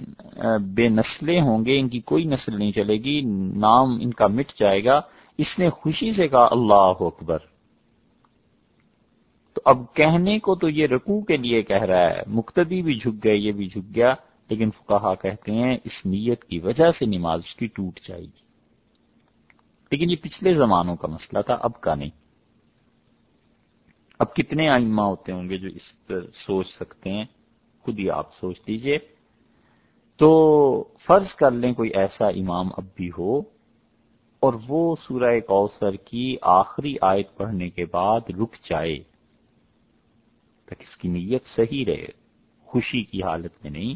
بے نسلیں ہوں گے، ان کی کوئی نسل نہیں چلے گی، نام ان کا مٹ جائے گا۔ اس نے خوشی سے کہا، اللہ اکبر۔ تو اب کہنے کو تو یہ رکوع کے لیے کہہ رہا ہے، مقتدی بھی جھک گئے، یہ بھی جھک گیا، لیکن فکہ کہتے ہیں اس نیت کی وجہ سے نماز اس کی ٹوٹ جائے گی۔ لیکن یہ پچھلے زمانوں کا مسئلہ تھا، اب کا نہیں۔ اب کتنے آئمہ ہوتے ہوں گے جو اس پر سوچ سکتے ہیں؟ خود ہی آپ سوچ لیجیے۔ تو فرض کر لیں کوئی ایسا امام اب بھی ہو اور وہ سورہ کوثر کی آخری آیت پڑھنے کے بعد رک جائے تک اس کی نیت صحیح رہے، خوشی کی حالت میں نہیں،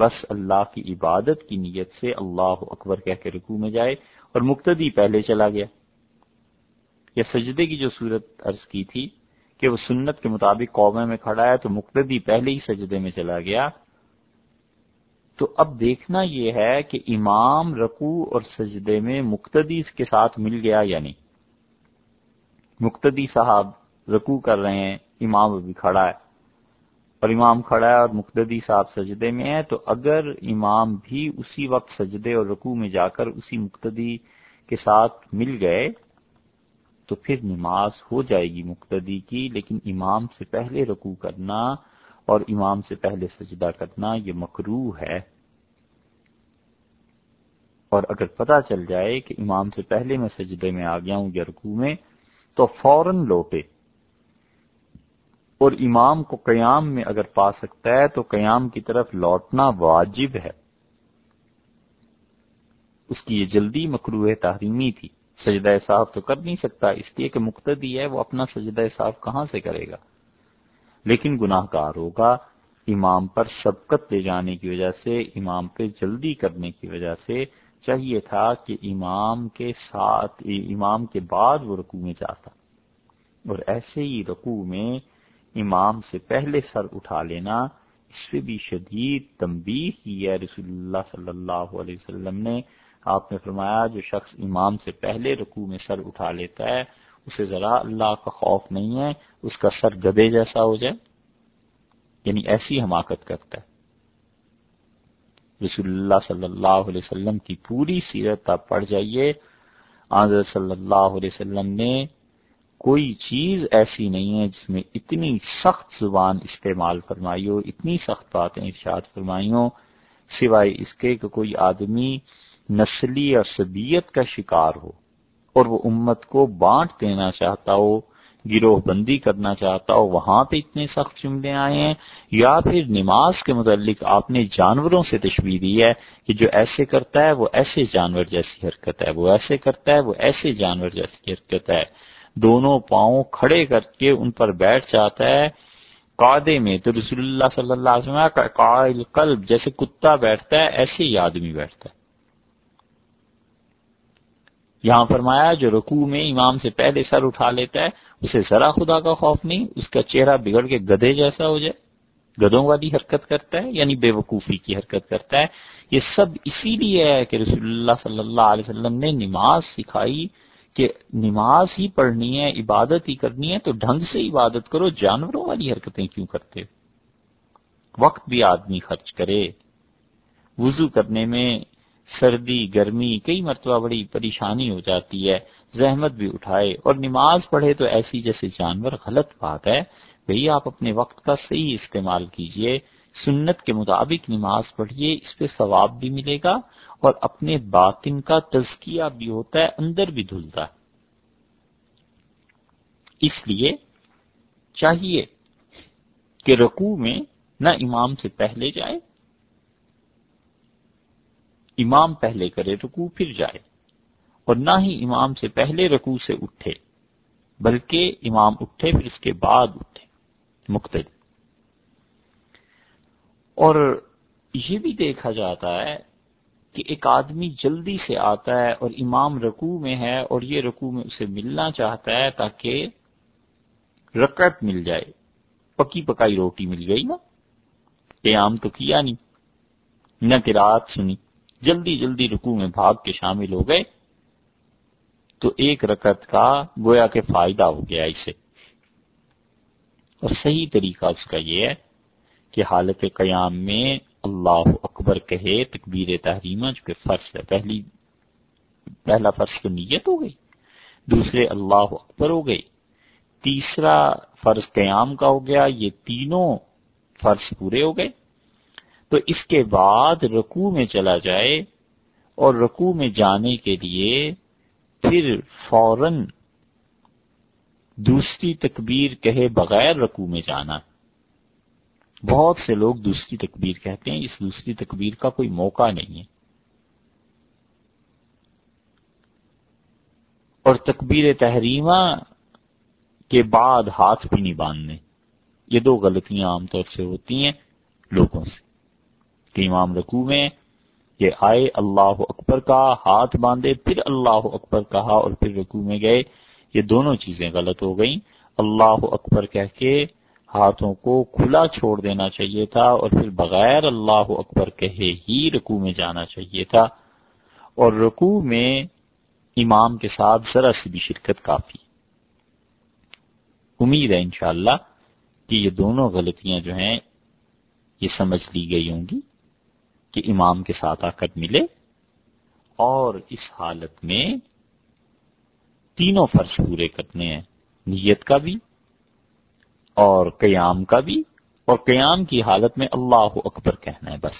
بس اللہ کی عبادت کی نیت سے اللہ اکبر کہہ کے رکو میں جائے اور مقتدی پہلے چلا گیا۔ یا سجدے کی جو صورت عرض کی تھی کہ وہ سنت کے مطابق قومے میں کھڑا ہے، تو مقتدی پہلے ہی سجدے میں چلا گیا۔ تو اب دیکھنا یہ ہے کہ امام رکو اور سجدے میں مقتدی کے ساتھ مل گیا یا نہیں؟ مقتدی صاحب رکو کر رہے ہیں، امام ابھی کھڑا ہے۔ اور امام کھڑا ہے اور مقتدی صاحب سجدے میں ہے تو اگر امام بھی اسی وقت سجدے اور رکو میں جا کر اسی مقتدی کے ساتھ مل گئے، تو پھر نماز ہو جائے گی مقتدی کی، لیکن امام سے پہلے رکو کرنا اور امام سے پہلے سجدہ کرنا یہ مکرو ہے۔ اور اگر پتا چل جائے کہ امام سے پہلے میں سجدے میں آ گیا ہوں یا رکو میں، تو فوراً لوٹے۔ اور امام کو قیام میں اگر پا سکتا ہے، تو قیام کی طرف لوٹنا واجب ہے۔ اس کی یہ جلدی مکرو تحریمی تھی۔ سجدہ صاحب تو کر نہیں سکتا، اس لیے کہ مقتدی ہے، وہ اپنا سجدہ صاحب کہاں سے کرے گا؟ لیکن گناہ گار ہوگا۔ امام پر سبقت لے جانے کی وجہ سے، امام پہ جلدی کرنے کی وجہ سے چاہیے تھا کہ امام کے ساتھ، امام کے بعد وہ رکوع میں جاتا۔ اور ایسے ہی رکوع میں امام سے پہلے سر اٹھا لینا اس پہ بھی شدید تنبیہ کی ہے۔ رسول اللہ صلی اللہ علیہ وسلم نے، آپ نے فرمایا جو شخص امام سے پہلے رکوع میں سر اٹھا لیتا ہے اسے ذرا اللہ کا خوف نہیں ہے، اس کا سر گدے جیسا ہو جائے۔ یعنی ایسی حماقت کرتا ہے۔ رسول اللہ صلی اللہ علیہ وسلم کی پوری سیرت آپ پڑھ جائیے۔ آضر صلی اللہ علیہ وسلم نے کوئی چیز ایسی نہیں ہے جس میں اتنی سخت زبان استعمال فرمائی ہو، اتنی سخت باتیں ارشاد فرمائی ہو سوائے اس کے کہ کوئی آدمی نسلی اور سبیت کا شکار ہو۔ اور وہ امت کو بانٹ دینا چاہتا ہو، گروہ بندی کرنا چاہتا ہو، وہاں پہ اتنے سخت جملے آئے ہیں، یا پھر نماز کے متعلق آپ نے جانوروں سے تشویح دی ہے کہ جو ایسے کرتا ہے، وہ ایسے جانور جیسی حرکت ہے، وہ ایسے کرتا ہے، وہ ایسے جانور جیسی حرکت ہے۔ دونوں پاؤں کھڑے کر کے ان پر بیٹھ جاتا ہے۔ قادے میں تو رسول اللہ صلی اللہ علیہ وسلم قائل قلب جیسے کتا بیٹھتا ہے، ایسے ہی آدمی بیٹھتا ہے۔ یہاں فرمایا جو رکوع میں امام سے پہلے سر اٹھا لیتا ہے، اسے ذرا خدا کا خوف نہیں، اس کا چہرہ بگڑ کے گدے جیسا ہو جائے۔ گدوں والی حرکت کرتا ہے یعنی بے وقوفی کی حرکت کرتا ہے۔ یہ سب اسی لیے ہے کہ رسول اللہ صلی اللہ علیہ وسلم نے نماز سکھائی کہ نماز ہی پڑھنی ہے، عبادت ہی کرنی ہے، تو ڈھنگ سے عبادت کرو، جانوروں والی حرکتیں کیوں کرتے وقت بھی آدمی خرچ کرے۔ وضو کرنے میں سردی، گرمی، کئی مرتبہ بڑی پریشانی ہو جاتی ہے، زحمت بھی اٹھائے اور نماز پڑھے تو ایسی جیسے جانور غلط بات ہے۔ بھئی آپ اپنے وقت کا صحیح استعمال کیجیے، سنت کے مطابق نماز پڑھیے اس پہ ثواب بھی ملے گا اور اپنے باطن کا تزکیہ بھی ہوتا ہے، اندر بھی دھلتا ہے۔ اس لیے چاہیے کہ رکوع میں نہ امام سے پہلے جائے امام پہلے کرے رکوع پھر جائے اور نہ ہی امام سے پہلے رکوع سے اٹھے، بلکہ امام اٹھے پھر اس کے بعد اٹھے۔ مختلف اور یہ بھی دیکھا جاتا ہے کہ ایک آدمی جلدی سے آتا ہے اور امام رکوع میں ہے اور یہ رکوع میں اسے ملنا چاہتا ہے تاکہ رکعت مل جائے۔ پکی پکائی روٹی مل گئی نا؟ قیام تو کیا نہیں، نہ کہ رات سنی۔ جلدی جلدی رکوع میں بھاگ کے شامل ہو گئے تو ایک رکعت کا گویا کے فائدہ ہو گیا اسے۔ اور صحیح طریقہ اس کا یہ ہے کہ حالت قیام میں اللہ اکبر کہے، تکبیر تحریمہ جو کہ فرض ہے، پہلی، پہلا فرض تو نیت ہو گئی، دوسرے اللہ اکبر ہو گئی تیسرا فرض قیام کا ہو گیا، یہ تینوں فرض پورے ہو گئے۔ تو اس کے بعد رکوع میں چلا جائے اور رکوع میں جانے کے لیے پھر فوراً دوسری تکبیر کہے بغیر رکوع میں جانا۔ بہت سے لوگ دوسری تکبیر کہتے ہیں، اس دوسری تکبیر کا کوئی موقع نہیں ہے۔ اور تکبیر تحریمہ کے بعد ہاتھ بھی نہیں باندھنے۔ یہ دو غلطیاں عام طور سے ہوتی ہیں لوگوں سے۔ کہ امام رکوع میں یہ آئے اللہ اکبر کا ہاتھ باندھے، پھر اللہ اکبر کہا اور پھر رکوع میں گئے۔ یہ دونوں چیزیں غلط ہو گئیں۔ اللہ اکبر کہہ کے ہاتھوں کو کھلا چھوڑ دینا چاہیے تھا اور پھر بغیر اللہ اکبر کہے ہی رکوع میں جانا چاہیے تھا۔ اور رکوع میں امام کے ساتھ ذرا سی بھی شرکت کافی۔ امید ہے انشاءاللہ کہ یہ دونوں غلطیاں جو ہیں، یہ سمجھ لی گئی ہوں گی۔ کہ امام کے ساتھ آ کر ملے اور اس حالت میں تینوں فرض پورے کرنے ہیں، نیت کا بھی اور قیام کا بھی، اور قیام کی حالت میں اللہ اکبر کہنا ہے بس۔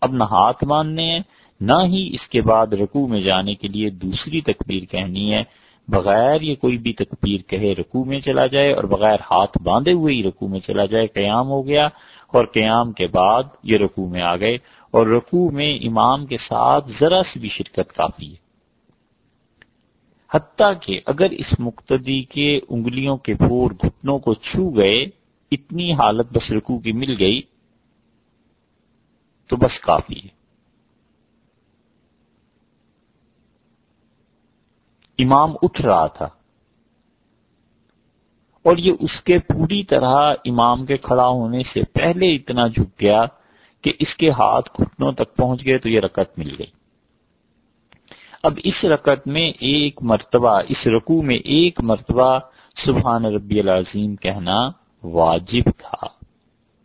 اب نہ ہاتھ ماننے ہیں، نہ ہی اس کے بعد رکوع میں جانے کے لیے دوسری تکبیر کہنی ہے۔ بغیر یہ کوئی بھی تکبیر کہے رکوع میں چلا جائے اور بغیر ہاتھ باندھے ہوئے ہی رکوع میں چلا جائے، قیام ہو گیا اور قیام کے بعد یہ رکوع میں آ گئے۔ اور رکوع میں امام کے ساتھ ذرا سی بھی شرکت کافی ہے۔ حتیٰ کہ اگر اس مقتدی کے انگلیوں کے پھور گھٹنوں کو چھو گئے، اتنی حالت بس رکوع کی مل گئی، تو بس کافی ہے۔ امام اٹھ رہا تھا۔ اور یہ اس کے پوری طرح امام کے کھڑا ہونے سے پہلے اتنا جھک گیا کہ اس کے ہاتھ گھٹنوں تک پہنچ گئے تو یہ رکعت مل گئی۔ اب اس رکعت میں ایک مرتبہ، اس رکوع میں ایک مرتبہ سبحان ربی العظیم کہنا واجب تھا۔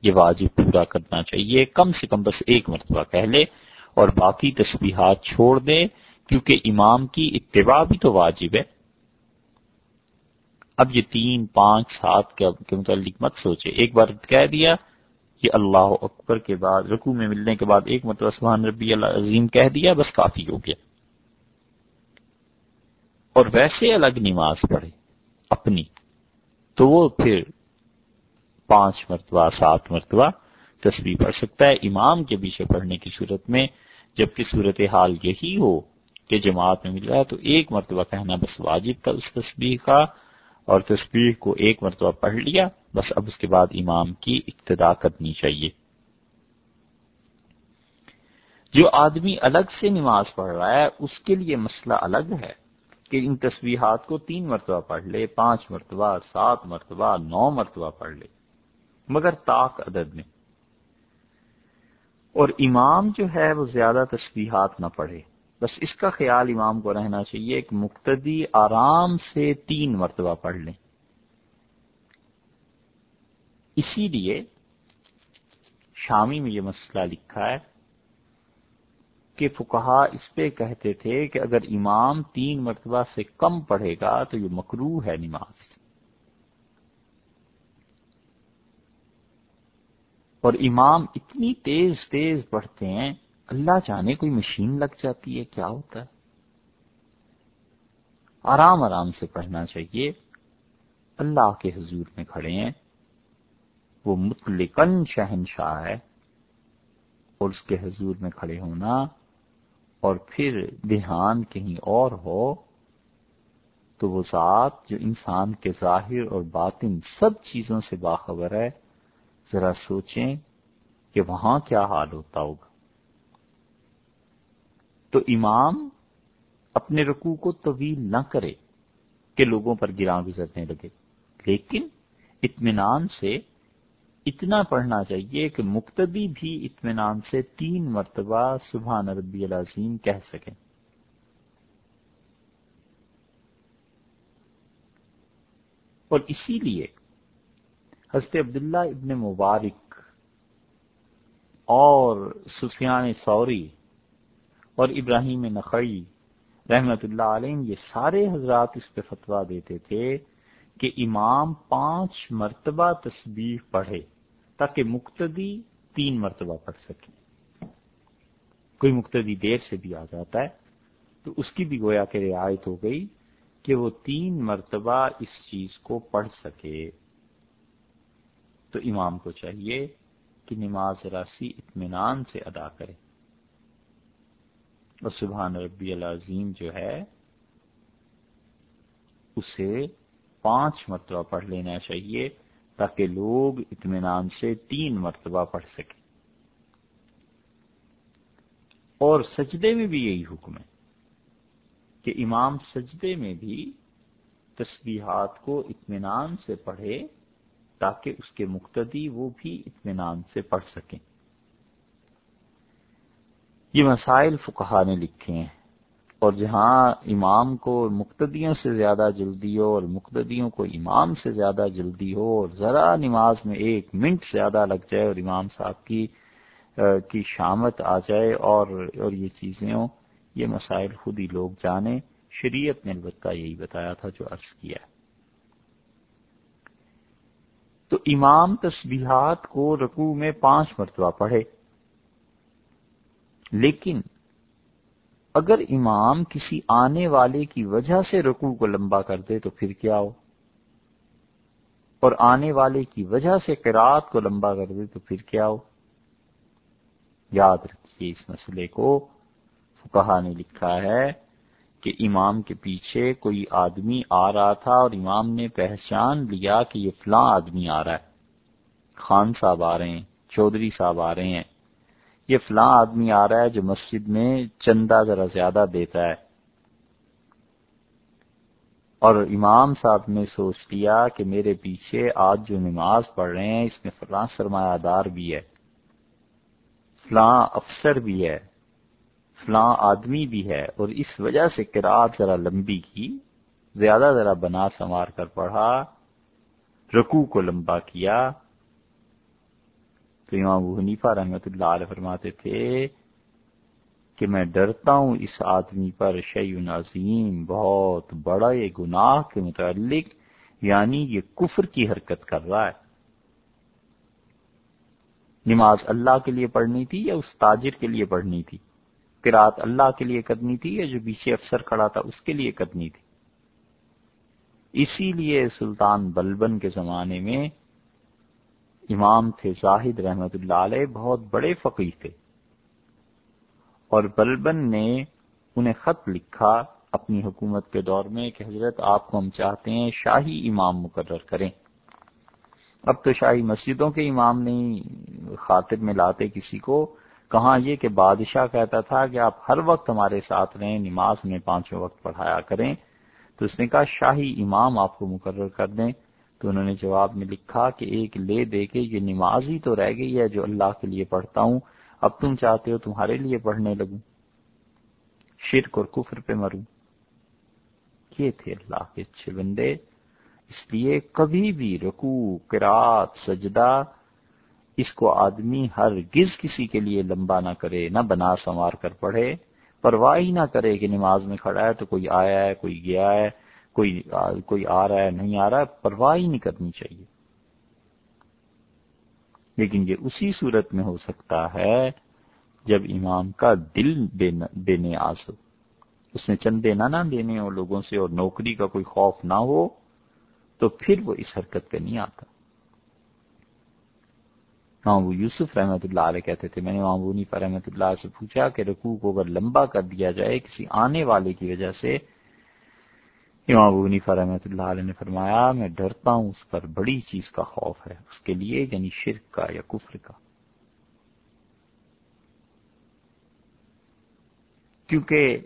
یہ واجب پورا کرنا چاہیے، کم سے کم بس ایک مرتبہ کہہ لے اور باقی تسبیحات چھوڑ دے، کیونکہ امام کی اتباع بھی تو واجب ہے۔ اب یہ تین، پانچ، سات کے متعلق مت سوچے۔ ایک بار کہہ دیا یہ اللہ اکبر کے بعد رکو میں ملنے کے بعد ایک مرتبہ سبحان ربی اللہ عظیم کہہ دیا، بس کافی ہو گیا۔ اور ویسے الگ نماز پڑھے، اپنی۔ تو وہ پھر پانچ مرتبہ، سات مرتبہ تصویر پڑھ سکتا ہے۔ امام کے پیچھے پڑھنے کی صورت میں، جبکہ صورت حال یہی ہو کہ جماعت میں مل رہا ہے، تو ایک مرتبہ کہنا بس واجب تھا اس تصویر کا، اور تصویر کو ایک مرتبہ پڑھ لیا۔ بس اب اس کے بعد امام کی ابتدا کرنی چاہیے۔ جو آدمی الگ سے نماز پڑھ رہا ہے، اس کے لیے مسئلہ الگ ہے کہ ان تصویحات کو تین مرتبہ پڑھ لے، پانچ مرتبہ، سات مرتبہ، نو مرتبہ پڑھ لے، مگر طاق عدد میں۔ اور امام جو ہے، وہ زیادہ تصویحات نہ پڑھے۔ بس اس کا خیال امام کو رہنا چاہیے کہ مقتدی آرام سے تین مرتبہ پڑھ لیں۔ اسی لیے شامی میں یہ مسئلہ لکھا ہے کہ فکہ اس پہ کہتے تھے کہ اگر امام تین مرتبہ سے کم پڑھے گا تو یہ مکرو ہے نماز۔ اور امام اتنی تیز تیز پڑھتے ہیں، اللہ جانے کوئی مشین لگ جاتی ہے، کیا ہوتا ہے؟ آرام آرام سے پڑھنا چاہیے۔ اللہ کے حضور میں کھڑے ہیں۔ وہ متلقن شہنشاہ ہے۔ اور اس کے حضور میں کھڑے ہونا اور پھر دھیان کہیں اور ہو تو وہ ذات جو انسان کے ظاہر اور باطن سب چیزوں سے باخبر ہے، ذرا سوچیں کہ وہاں کیا حال ہوتا ہوگا۔ تو امام اپنے رکوع کو طویل نہ کرے کہ لوگوں پر گراں گزرنے لگے، لیکن اطمینان سے اتنا پڑھنا چاہیے کہ مقتدی بھی اطمینان سے تین مرتبہ سبحان ربی العظیم کہہ سکیں۔ اور اسی لیے حضرت عبداللہ ابن مبارک اور سفیان سوری اور ابراہیم نقی رحمت اللہ علیہ یہ سارے حضرات اس پہ فتویٰ دیتے تھے کہ امام پانچ مرتبہ تصویر پڑھے۔ تاکہ مقتدی تین مرتبہ پڑھ سکے۔ کوئی مقتدی دیر سے بھی آ جاتا ہے، تو اس کی بھی گویا کہ رعایت ہو گئی کہ وہ تین مرتبہ اس چیز کو پڑھ سکے۔ تو امام کو چاہیے کہ نماز راسی اطمینان سے ادا کرے۔ اور سبحان ربی العظیم جو ہے، اسے پانچ مرتبہ پڑھ لینا چاہیے۔ تاکہ لوگ اطمینان سے تین مرتبہ پڑھ سکیں۔ اور سجدے میں بھی یہی حکم ہے کہ امام سجدے میں بھی تسبیحات کو اطمینان سے پڑھے تاکہ اس کے مقتدی وہ بھی اطمینان سے پڑھ سکیں۔ یہ مسائل فکہ نے لکھے ہیں۔ اور جہاں امام کو مقتدیوں سے زیادہ جلدی ہو اور مقتدیوں کو امام سے زیادہ جلدی ہو اور ذرا نماز میں ایک منٹ زیادہ لگ جائے اور امام صاحب کی کی شامت آ جائے اور اور یہ چیزیں ہوں، یہ مسائل خود ہی لوگ جانیں۔ شریعت نے البتہ یہی بتایا تھا جو عرض کیا تو امام تسبیحات کو رکوع میں پانچ مرتبہ پڑھے، لیکن اگر امام کسی آنے والے کی وجہ سے رکوع کو لمبا کر دے تو پھر کیا ہو؟ اور آنے والے کی وجہ سے قرآت کو لمبا کر دے تو پھر کیا ہو؟ یاد رکھیے اس مسئلے کو۔ فکہ نے لکھا ہے کہ امام کے پیچھے کوئی آدمی آ رہا تھا اور امام نے پہچان لیا کہ یہ فلاں آدمی آ رہا ہے۔ خان صاحب آ رہے ہیں، چودھری صاحب آ رہے ہیں۔ یہ فلاں آدمی آ رہا ہے جو مسجد میں چندہ ذرا زیادہ دیتا ہے۔ اور امام صاحب نے سوچ لیا کہ میرے پیچھے آج جو نماز پڑھ رہے ہیں، اس میں فلاں سرمایہ دار بھی ہے، فلاں افسر بھی ہے، فلاں آدمی بھی ہے۔ اور اس وجہ سے کراط ذرا لمبی کی، زیادہ ذرا بنا سنوار کر پڑھا رکو کو لمبا کیا۔ تو امام ابو حنیفہ رحمت اللہ علیہ فرماتے تھے کہ میں ڈرتا ہوں اس آدمی پر شعی عظیم، بہت بڑا یہ گناہ کے متعلق یعنی یہ کفر کی حرکت کر رہا ہے۔ نماز اللہ کے لیے پڑھنی تھی یا اس تاجر کے لیے پڑھنی تھی؟ قرات اللہ کے لیے کرنی تھی یا جو پیچھے افسر کھڑا تھا اس کے لیے کرنی تھی؟ اسی لیے سلطان بلبن کے زمانے میں امام تھے، زاہد رحمت اللہ علیہ، بہت بڑے فقیر تھے۔ اور بلبن نے انہیں خط لکھا اپنی حکومت کے دور میں کہ حضرت، آپ کو ہم چاہتے ہیں شاہی امام مقرر کریں۔ اب تو شاہی مسجدوں کے امام نہیں، خاطر میں لاتے کسی کو۔ کہاں یہ کہ بادشاہ کہتا تھا کہ آپ ہر وقت ہمارے ساتھ رہیں، نماز میں پانچوں وقت پڑھایا کریں۔ تو اس نے کہا، شاہی امام آپ کو مقرر کر دیں۔ تو انہوں نے جواب میں لکھا کہ ایک لے دے کے یہ نماز ہی تو رہ گئی ہے جو اللہ کے لیے پڑھتا ہوں۔ اب تم چاہتے ہو تمہارے لیے پڑھنے لگوں۔ شرک اور کفر پہ مروں۔ یہ تھے اللہ کے اچھے بندے۔ اس لیے کبھی بھی رکو کرات سجدہ، اس کو آدمی ہر گز کسی کے لیے لمبا نہ کرے، نہ بنا سنوار کر پڑھے۔ پرواہ ہی نہ کرے کہ نماز میں کھڑا ہے تو کوئی آیا ہے، کوئی گیا ہے۔ کوئی کوئی آ رہا ہے، نہیں آ رہا ہے، پرواہ ہی نہیں کرنی چاہیے۔ لیکن یہ اسی صورت میں ہو سکتا ہے جب امام کا دل بے نیاز ہو۔ اس نے چندے نہ نہ دینے ہو لوگوں سے اور نوکری کا کوئی خوف نہ ہو، تو پھر وہ اس حرکت پہ نہیں آتا۔ ہاں وہ یوسف رحمت اللہ علیہ کہتے تھے، میں نے معمونی پر رحمت اللہ سے پوچھا کہ رکوع کو اگر لمبا کر دیا جائے کسی آنے والے کی وجہ سے امام ابو نیفا رحمۃ اللہ علیہ نے فرمایا، میں ڈرتا ہوں، اس پر بڑی چیز کا خوف ہے، اس کے لیے یعنی شرک کا یا کفر کا۔ کیونکہ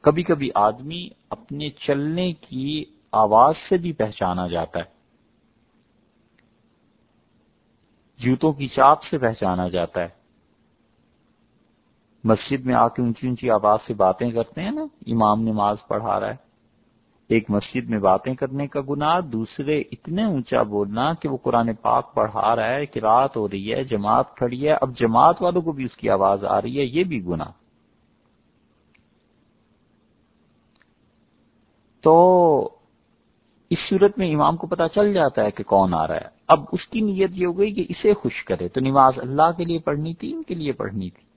کبھی کبھی آدمی اپنے چلنے کی آواز سے بھی پہچانا جاتا ہے۔ جوتوں کی چاپ سے پہچانا جاتا ہے۔ مسجد میں آ کے اونچی اونچی آواز سے باتیں کرتے ہیں نا، امام نماز پڑھا رہا ہے۔ ایک مسجد میں باتیں کرنے کا گناہ، دوسرے اتنے اونچا بولنا کہ وہ قرآن پاک پڑھا رہا ہے کہ رات ہو رہی ہے، جماعت کھڑی ہے، اب جماعت والوں کو بھی اس کی آواز آ رہی ہے، یہ بھی گناہ۔ تو اس صورت میں امام کو پتا چل جاتا ہے کہ کون آ رہا ہے۔ اب اس کی نیت یہ ہو گئی کہ اسے خوش کرے۔ تو نماز اللہ کے لیے پڑھنی تھی، ان کے لیے پڑھنی تھی۔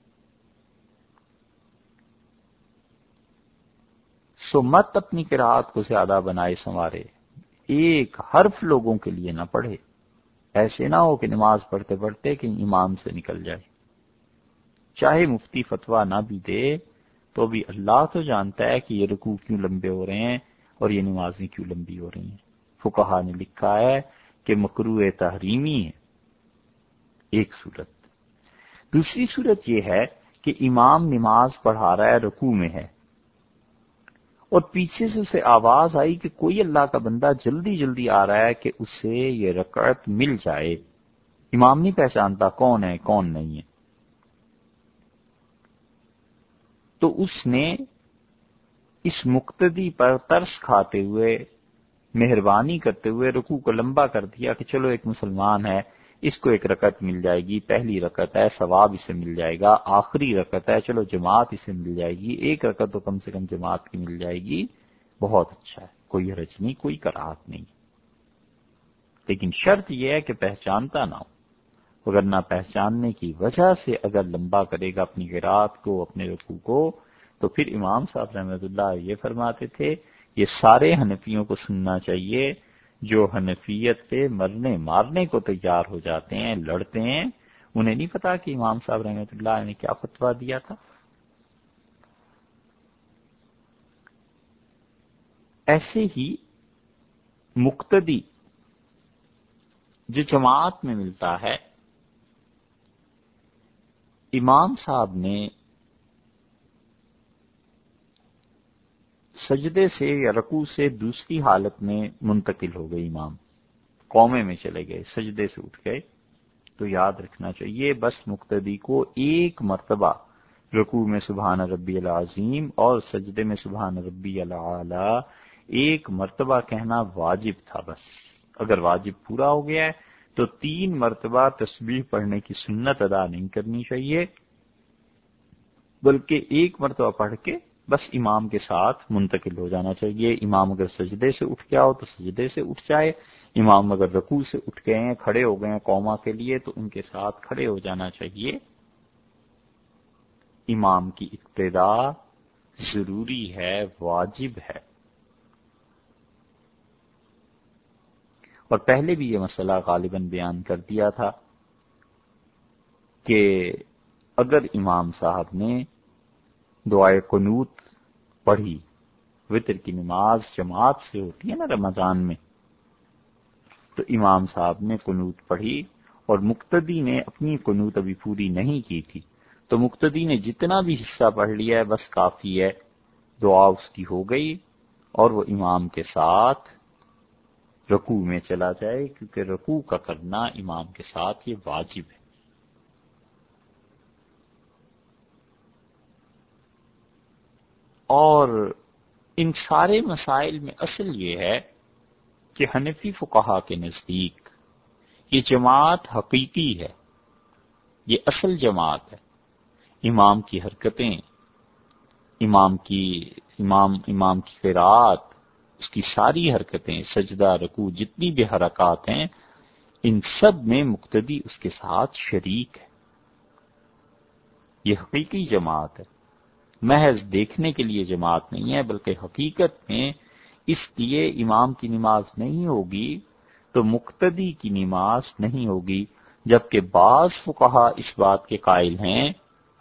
سو مت اپنی کراط کو زیادہ بنائے سنوارے۔ ایک حرف لوگوں کے لیے نہ پڑھے۔ ایسے نہ ہو کہ نماز پڑھتے پڑھتے کہ امام سے نکل جائے۔ چاہے مفتی فتوا نہ بھی دے، تو بھی اللہ تو جانتا ہے کہ یہ رکوع کیوں لمبے ہو رہے ہیں اور یہ نمازیں کیوں لمبی ہو رہی ہیں۔ فکہ نے لکھا ہے کہ مکرو تحریمی ہے ایک صورت۔ دوسری صورت یہ ہے کہ امام نماز پڑھا رہا ہے، رکوع میں ہے۔ اور پیچھے سے اسے آواز آئی کہ کوئی اللہ کا بندہ جلدی جلدی آ رہا ہے کہ اسے یہ رکعت مل جائے۔ امام نہیں پہچانتا کون ہے، کون نہیں ہے۔ تو اس نے اس مقتدی پر ترس کھاتے ہوئے، مہربانی کرتے ہوئے رکوع کو لمبا کر دیا کہ چلو ایک مسلمان ہے۔ اس کو ایک رکعت مل جائے گی، پہلی رکعت ہے، ثواب اسے مل جائے گا، آخری رکعت ہے، چلو جماعت اسے مل جائے گی، ایک رکعت تو کم سے کم جماعت کی مل جائے گی، بہت اچھا ہے، کوئی حرج نہیں، کوئی کراہت نہیں۔ لیکن شرط یہ ہے کہ پہچانتا نہ ہو، اگر نہ پہچاننے کی وجہ سے اگر لمبا کرے گا اپنی گرات کو، اپنے رقو کو، تو پھر امام صاحب رحمت اللہ یہ فرماتے تھے، یہ سارے حنفیوں کو سننا چاہیے جو حنفیت پہ مرنے مارنے کو تیار ہو جاتے ہیں، لڑتے ہیں، انہیں نہیں پتا کہ امام صاحب رحمت اللہ نے کیا فتوا دیا تھا؟ ایسے ہی مقتدی جو جماعت میں ملتا ہے، امام صاحب نے سجدے سے یا رکوع سے دوسری حالت میں منتقل ہو گئی امام۔ قومے میں چلے گئے، سجدے سے اٹھ گئے۔ تو یاد رکھنا چاہیے، بس مقتدی کو ایک مرتبہ رکوع میں سبحان ربی العظیم اور سجدے میں سبحان ربی العلی ایک مرتبہ کہنا واجب تھا بس۔ اگر واجب پورا ہو گیا ہے، تو تین مرتبہ تسبیح پڑھنے کی سنت ادا نہیں کرنی چاہیے، بلکہ ایک مرتبہ پڑھ کے بس امام کے ساتھ منتقل ہو جانا چاہیے۔ امام اگر سجدے سے اٹھ گیا ہو تو سجدے سے اٹھ جائے۔ امام اگر رکوع سے اٹھ گئے ہیں، کھڑے ہو گئے ہیں قوما کے لیے تو ان کے ساتھ کھڑے ہو جانا چاہیے۔ امام کی ابتدا ضروری ہے، واجب ہے۔ اور پہلے بھی یہ مسئلہ غالباً بیان کر دیا تھا کہ اگر امام صاحب نے دعائے قنوت پڑھی۔ وطر کی نماز جماعت سے ہوتی ہے نا رمضان میں۔ تو امام صاحب نے قنوت پڑھی اور مقتدی نے اپنی قنوت ابھی پوری نہیں کی تھی۔ تو مقتدی نے جتنا بھی حصہ پڑھ لیا ہے بس کافی ہے۔ دعا اس کی ہو گئی اور وہ امام کے ساتھ رکوع میں چلا جائے، کیونکہ رکوع کا کرنا امام کے ساتھ یہ واجب ہے۔ اور ان سارے مسائل میں اصل یہ ہے کہ حنفی فقہا کے نزدیک یہ جماعت حقیقی ہے، یہ اصل جماعت ہے۔ امام کی حرکتیں، امام کی، امام امام کی قرآت اس کی ساری حرکتیں، سجدہ رکو جتنی بھی حرکات ہیں، ان سب میں مقتدی اس کے ساتھ شریک ہے۔ یہ حقیقی جماعت ہے۔ محض دیکھنے کے لیے جماعت نہیں ہے، بلکہ حقیقت میں اس لیے امام کی نماز نہیں ہوگی تو مقتدی کی نماز نہیں ہوگی، جبکہ بعض فقہا اس بات کے قائل ہیں،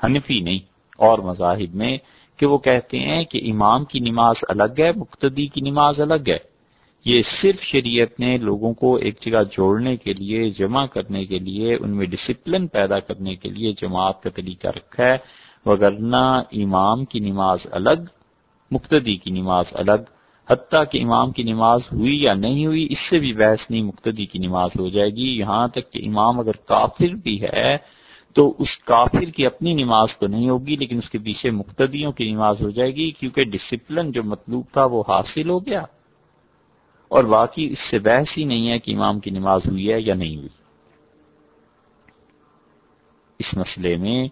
حنفی نہیں۔ اور مذاہب میں کہ وہ کہتے ہیں کہ امام کی نماز الگ ہے، مقتدی کی نماز الگ ہے۔ یہ صرف شریعت نے لوگوں کو ایک جگہ جوڑنے کے لیے، جمع کرنے کے لیے، ان میں ڈسپلن پیدا کرنے کے لیے جماعت کا طریقہ رکھا ہے۔ وگرنہ امام کی نماز الگ، مقتدی کی نماز الگ، حتیٰ کہ امام کی نماز ہوئی یا نہیں ہوئی، اس سے بھی بحث نہیں مقتدی کی نماز ہو جائے گی۔ یہاں تک کہ امام اگر کافر بھی ہے تو اس کافر کی اپنی نماز تو نہیں ہوگی، لیکن اس کے پیچھے مقتدیوں کی نماز ہو جائے گی، کیونکہ ڈسپلن جو مطلوب تھا وہ حاصل ہو گیا۔ اور باقی اس سے بحث ہی نہیں ہے کہ امام کی نماز ہوئی ہے یا نہیں ہوئی۔ اس مسئلے میں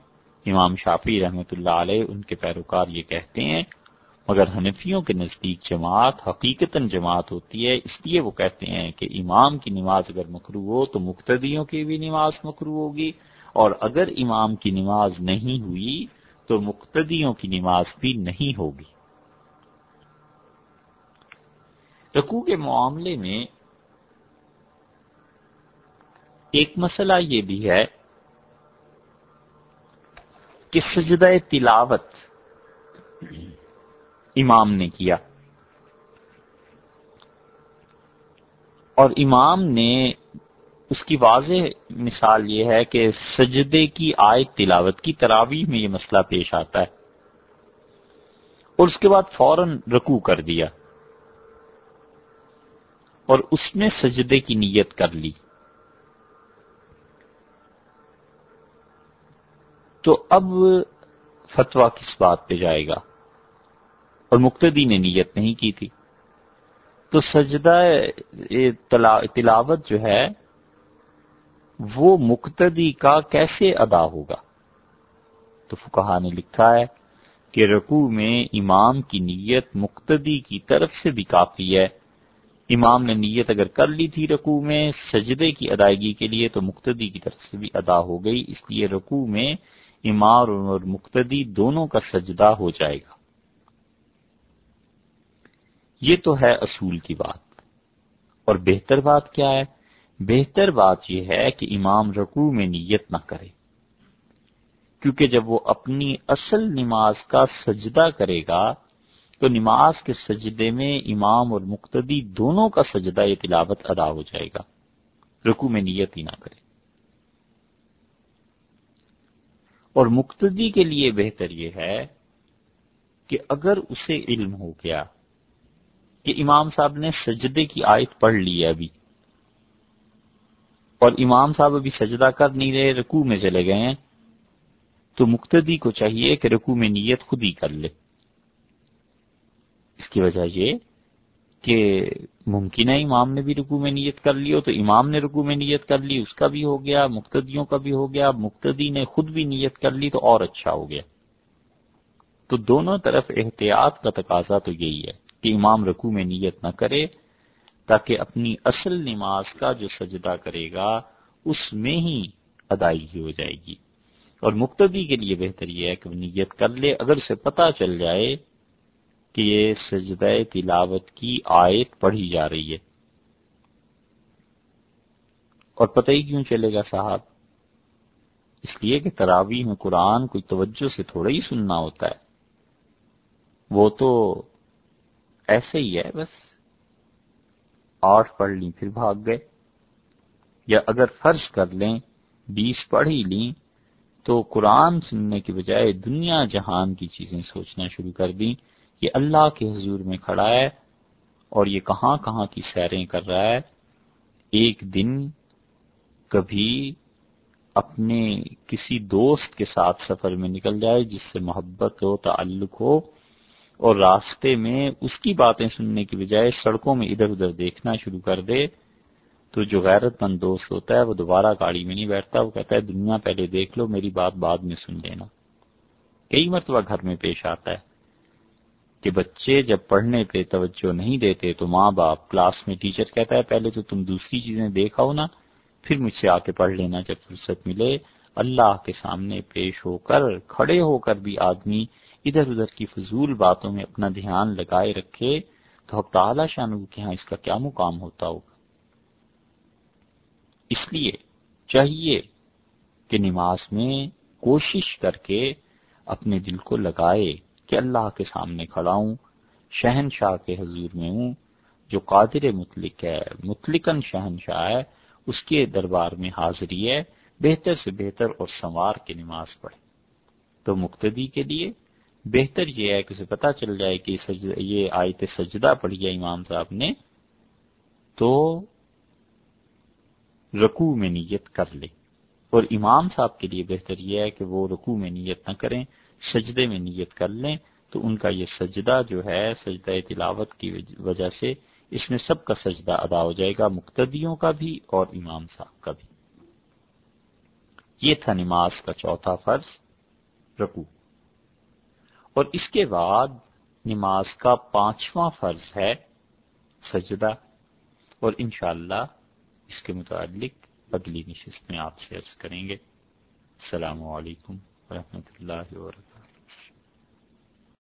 امام شافی رحمت اللہ علیہ ان کے پیروکار یہ کہتے ہیں، مگر حنفیوں کے نزدیک جماعت حقیقت جماعت ہوتی ہے، اس لیے وہ کہتے ہیں کہ امام کی نماز اگر مکرو ہو تو مقتدیوں کی بھی نماز مکرو ہوگی، اور اگر امام کی نماز نہیں ہوئی تو مقتدیوں کی نماز بھی نہیں ہوگی۔ رکوع کے معاملے میں ایک مسئلہ یہ بھی ہے کہ سجدہ تلاوت امام نے کیا۔ اور امام نے اس کی واضح مثال یہ ہے کہ سجدے کی آیت تلاوت کی تراویح میں یہ مسئلہ پیش آتا ہے۔ اور اس کے بعد فوراً رکو کر دیا۔ اور اس میں سجدے کی نیت کر لی۔ تو اب فتوا کس بات پہ جائے گا؟ اور مقتدی نے نیت نہیں کی تھی۔ تو سجدہ تلاوت جو ہے، وہ مقتدی کا کیسے ادا ہوگا؟ تو فکہ نے لکھا ہے کہ رکوع میں امام کی نیت مقتدی کی طرف سے بھی کافی ہے۔ امام نے نیت اگر کر لی تھی رکوع میں، سجدے کی ادائیگی کے لیے تو مقتدی کی طرف سے بھی ادا ہو گئی۔ اس لیے رکوع میں امام اور مقتدی دونوں کا سجدہ ہو جائے گا۔ یہ تو ہے اصول کی بات۔ اور بہتر بات کیا ہے؟ بہتر بات یہ ہے کہ امام رکوع میں نیت نہ کرے۔ کیونکہ جب وہ اپنی اصل نماز کا سجدہ کرے گا، تو نماز کے سجدے میں امام اور مقتدی دونوں کا سجدہ یہ تلاوت ادا ہو جائے گا۔ رکوع میں نیت ہی نہ کرے۔ اور مقتدی کے لیے بہتر یہ ہے کہ اگر اسے علم ہو گیا کہ امام صاحب نے سجدے کی آیت پڑھ لی ہے ابھی، اور امام صاحب ابھی سجدہ کر نہیں رہے، رکوع میں چلے گئے ہیں، تو مقتدی کو چاہیے کہ رکوع میں نیت خود ہی کر لے۔ اس کی وجہ یہ کہ ممکن ہے امام نے بھی رکوع میں نیت کر لی ہو تو امام نے رکوع میں نیت کر لی، اس کا بھی ہو گیا، مقتدیوں کا بھی ہو گیا، مقتدی نے خود بھی نیت کر لی تو اور اچھا ہو گیا۔ تو دونوں طرف احتیاط کا تقاضا تو یہی ہے کہ امام رکوع میں نیت نہ کرے تاکہ اپنی اصل نماز کا جو سجدہ کرے گا، اس میں ہی ادائیگی ہو جائے گی۔ اور مقتدی کے لیے بہتر یہ ہے کہ وہ نیت کر لے، اگر اسے پتا چل جائے کہ یہ سجدہ تلاوت کی آیت پڑھی جا رہی ہے۔ اور پتہ ہی کیوں چلے گا صاحب؟ اس لیے کہ تراوی میں قرآن کوئی توجہ سے تھوڑا ہی سننا ہوتا ہے۔ وہ تو ایسے ہی ہے بس۔ آٹھ پڑھ لیں پھر بھاگ گئے۔ یا اگر فرض کر لیں بیس پڑھ ہی لیں تو قرآن سننے کے بجائے دنیا جہان کی چیزیں سوچنا شروع کر دیں۔ یہ اللہ کے حضور میں کھڑا ہے اور یہ کہاں کہاں کی سیریں کر رہا ہے؟ ایک دن کبھی اپنے کسی دوست کے ساتھ سفر میں نکل جائے جس سے محبت ہو، تعلق ہو اور راستے میں اس کی باتیں سننے کی بجائے سڑکوں میں ادھر ادھر دیکھنا شروع کر دے تو جو غیرت مند دوست ہوتا ہے وہ دوبارہ گاڑی میں نہیں بیٹھتا، وہ کہتا ہے، دنیا پہلے دیکھ لو، میری بات بعد میں سن لینا۔ کئی مرتبہ گھر میں پیش آتا ہے۔ کہ بچے جب پڑھنے پہ توجہ نہیں دیتے تو ماں باپ کلاس میں ٹیچر کہتا ہے پہلے تو تم دوسری چیزیں دیکھاؤ نا، پھر مجھ سے آ کے پڑھ لینا جب فرصت ملے۔ اللہ کے سامنے پیش ہو کر، کھڑے ہو کر بھی آدمی ادھر ادھر کی فضول باتوں میں اپنا دھیان لگائے رکھے تو اب تعالی شاہ کے ہاں اس کا کیا مقام ہوتا ہوگا؟ اس لیے چاہیے کہ نماز میں کوشش کر کے اپنے دل کو لگائے۔ کہ اللہ کے سامنے کھڑا ہوں، شہنشاہ کے حضور میں ہوں، جو قادر مطلق ہے، مطلقاً شہنشاہ ہے، اس کے دربار میں حاضری ہے، بہتر سے بہتر اور سنوار کے نماز پڑھے۔ تو مقتدی کے لیے بہتر یہ ہے کہ اسے پتا چل جائے کہ یہ آیت سجدہ پڑھی ہے امام صاحب نے، تو رکوع میں نیت کر لے۔ اور امام صاحب کے لیے بہتر یہ ہے کہ وہ رکوع میں نیت نہ کریں سجدے میں نیت کر لیں، تو ان کا یہ سجدہ جو ہے، سجدہ تلاوت کی وجہ سے اس میں سب کا سجدہ ادا ہو جائے گا، مقتدیوں کا بھی اور امام صاحب کا بھی۔ یہ تھا نماز کا چوتھا فرض، رکوع۔ اور اس کے بعد نماز کا پانچواں فرض ہے سجدہ۔ اور انشاءاللہ اس کے متعلق اگلی نشست میں آپ سے عرض کریں گے۔ السلام علیکم۔ ورحمۃ اللہ وبرکاتہ۔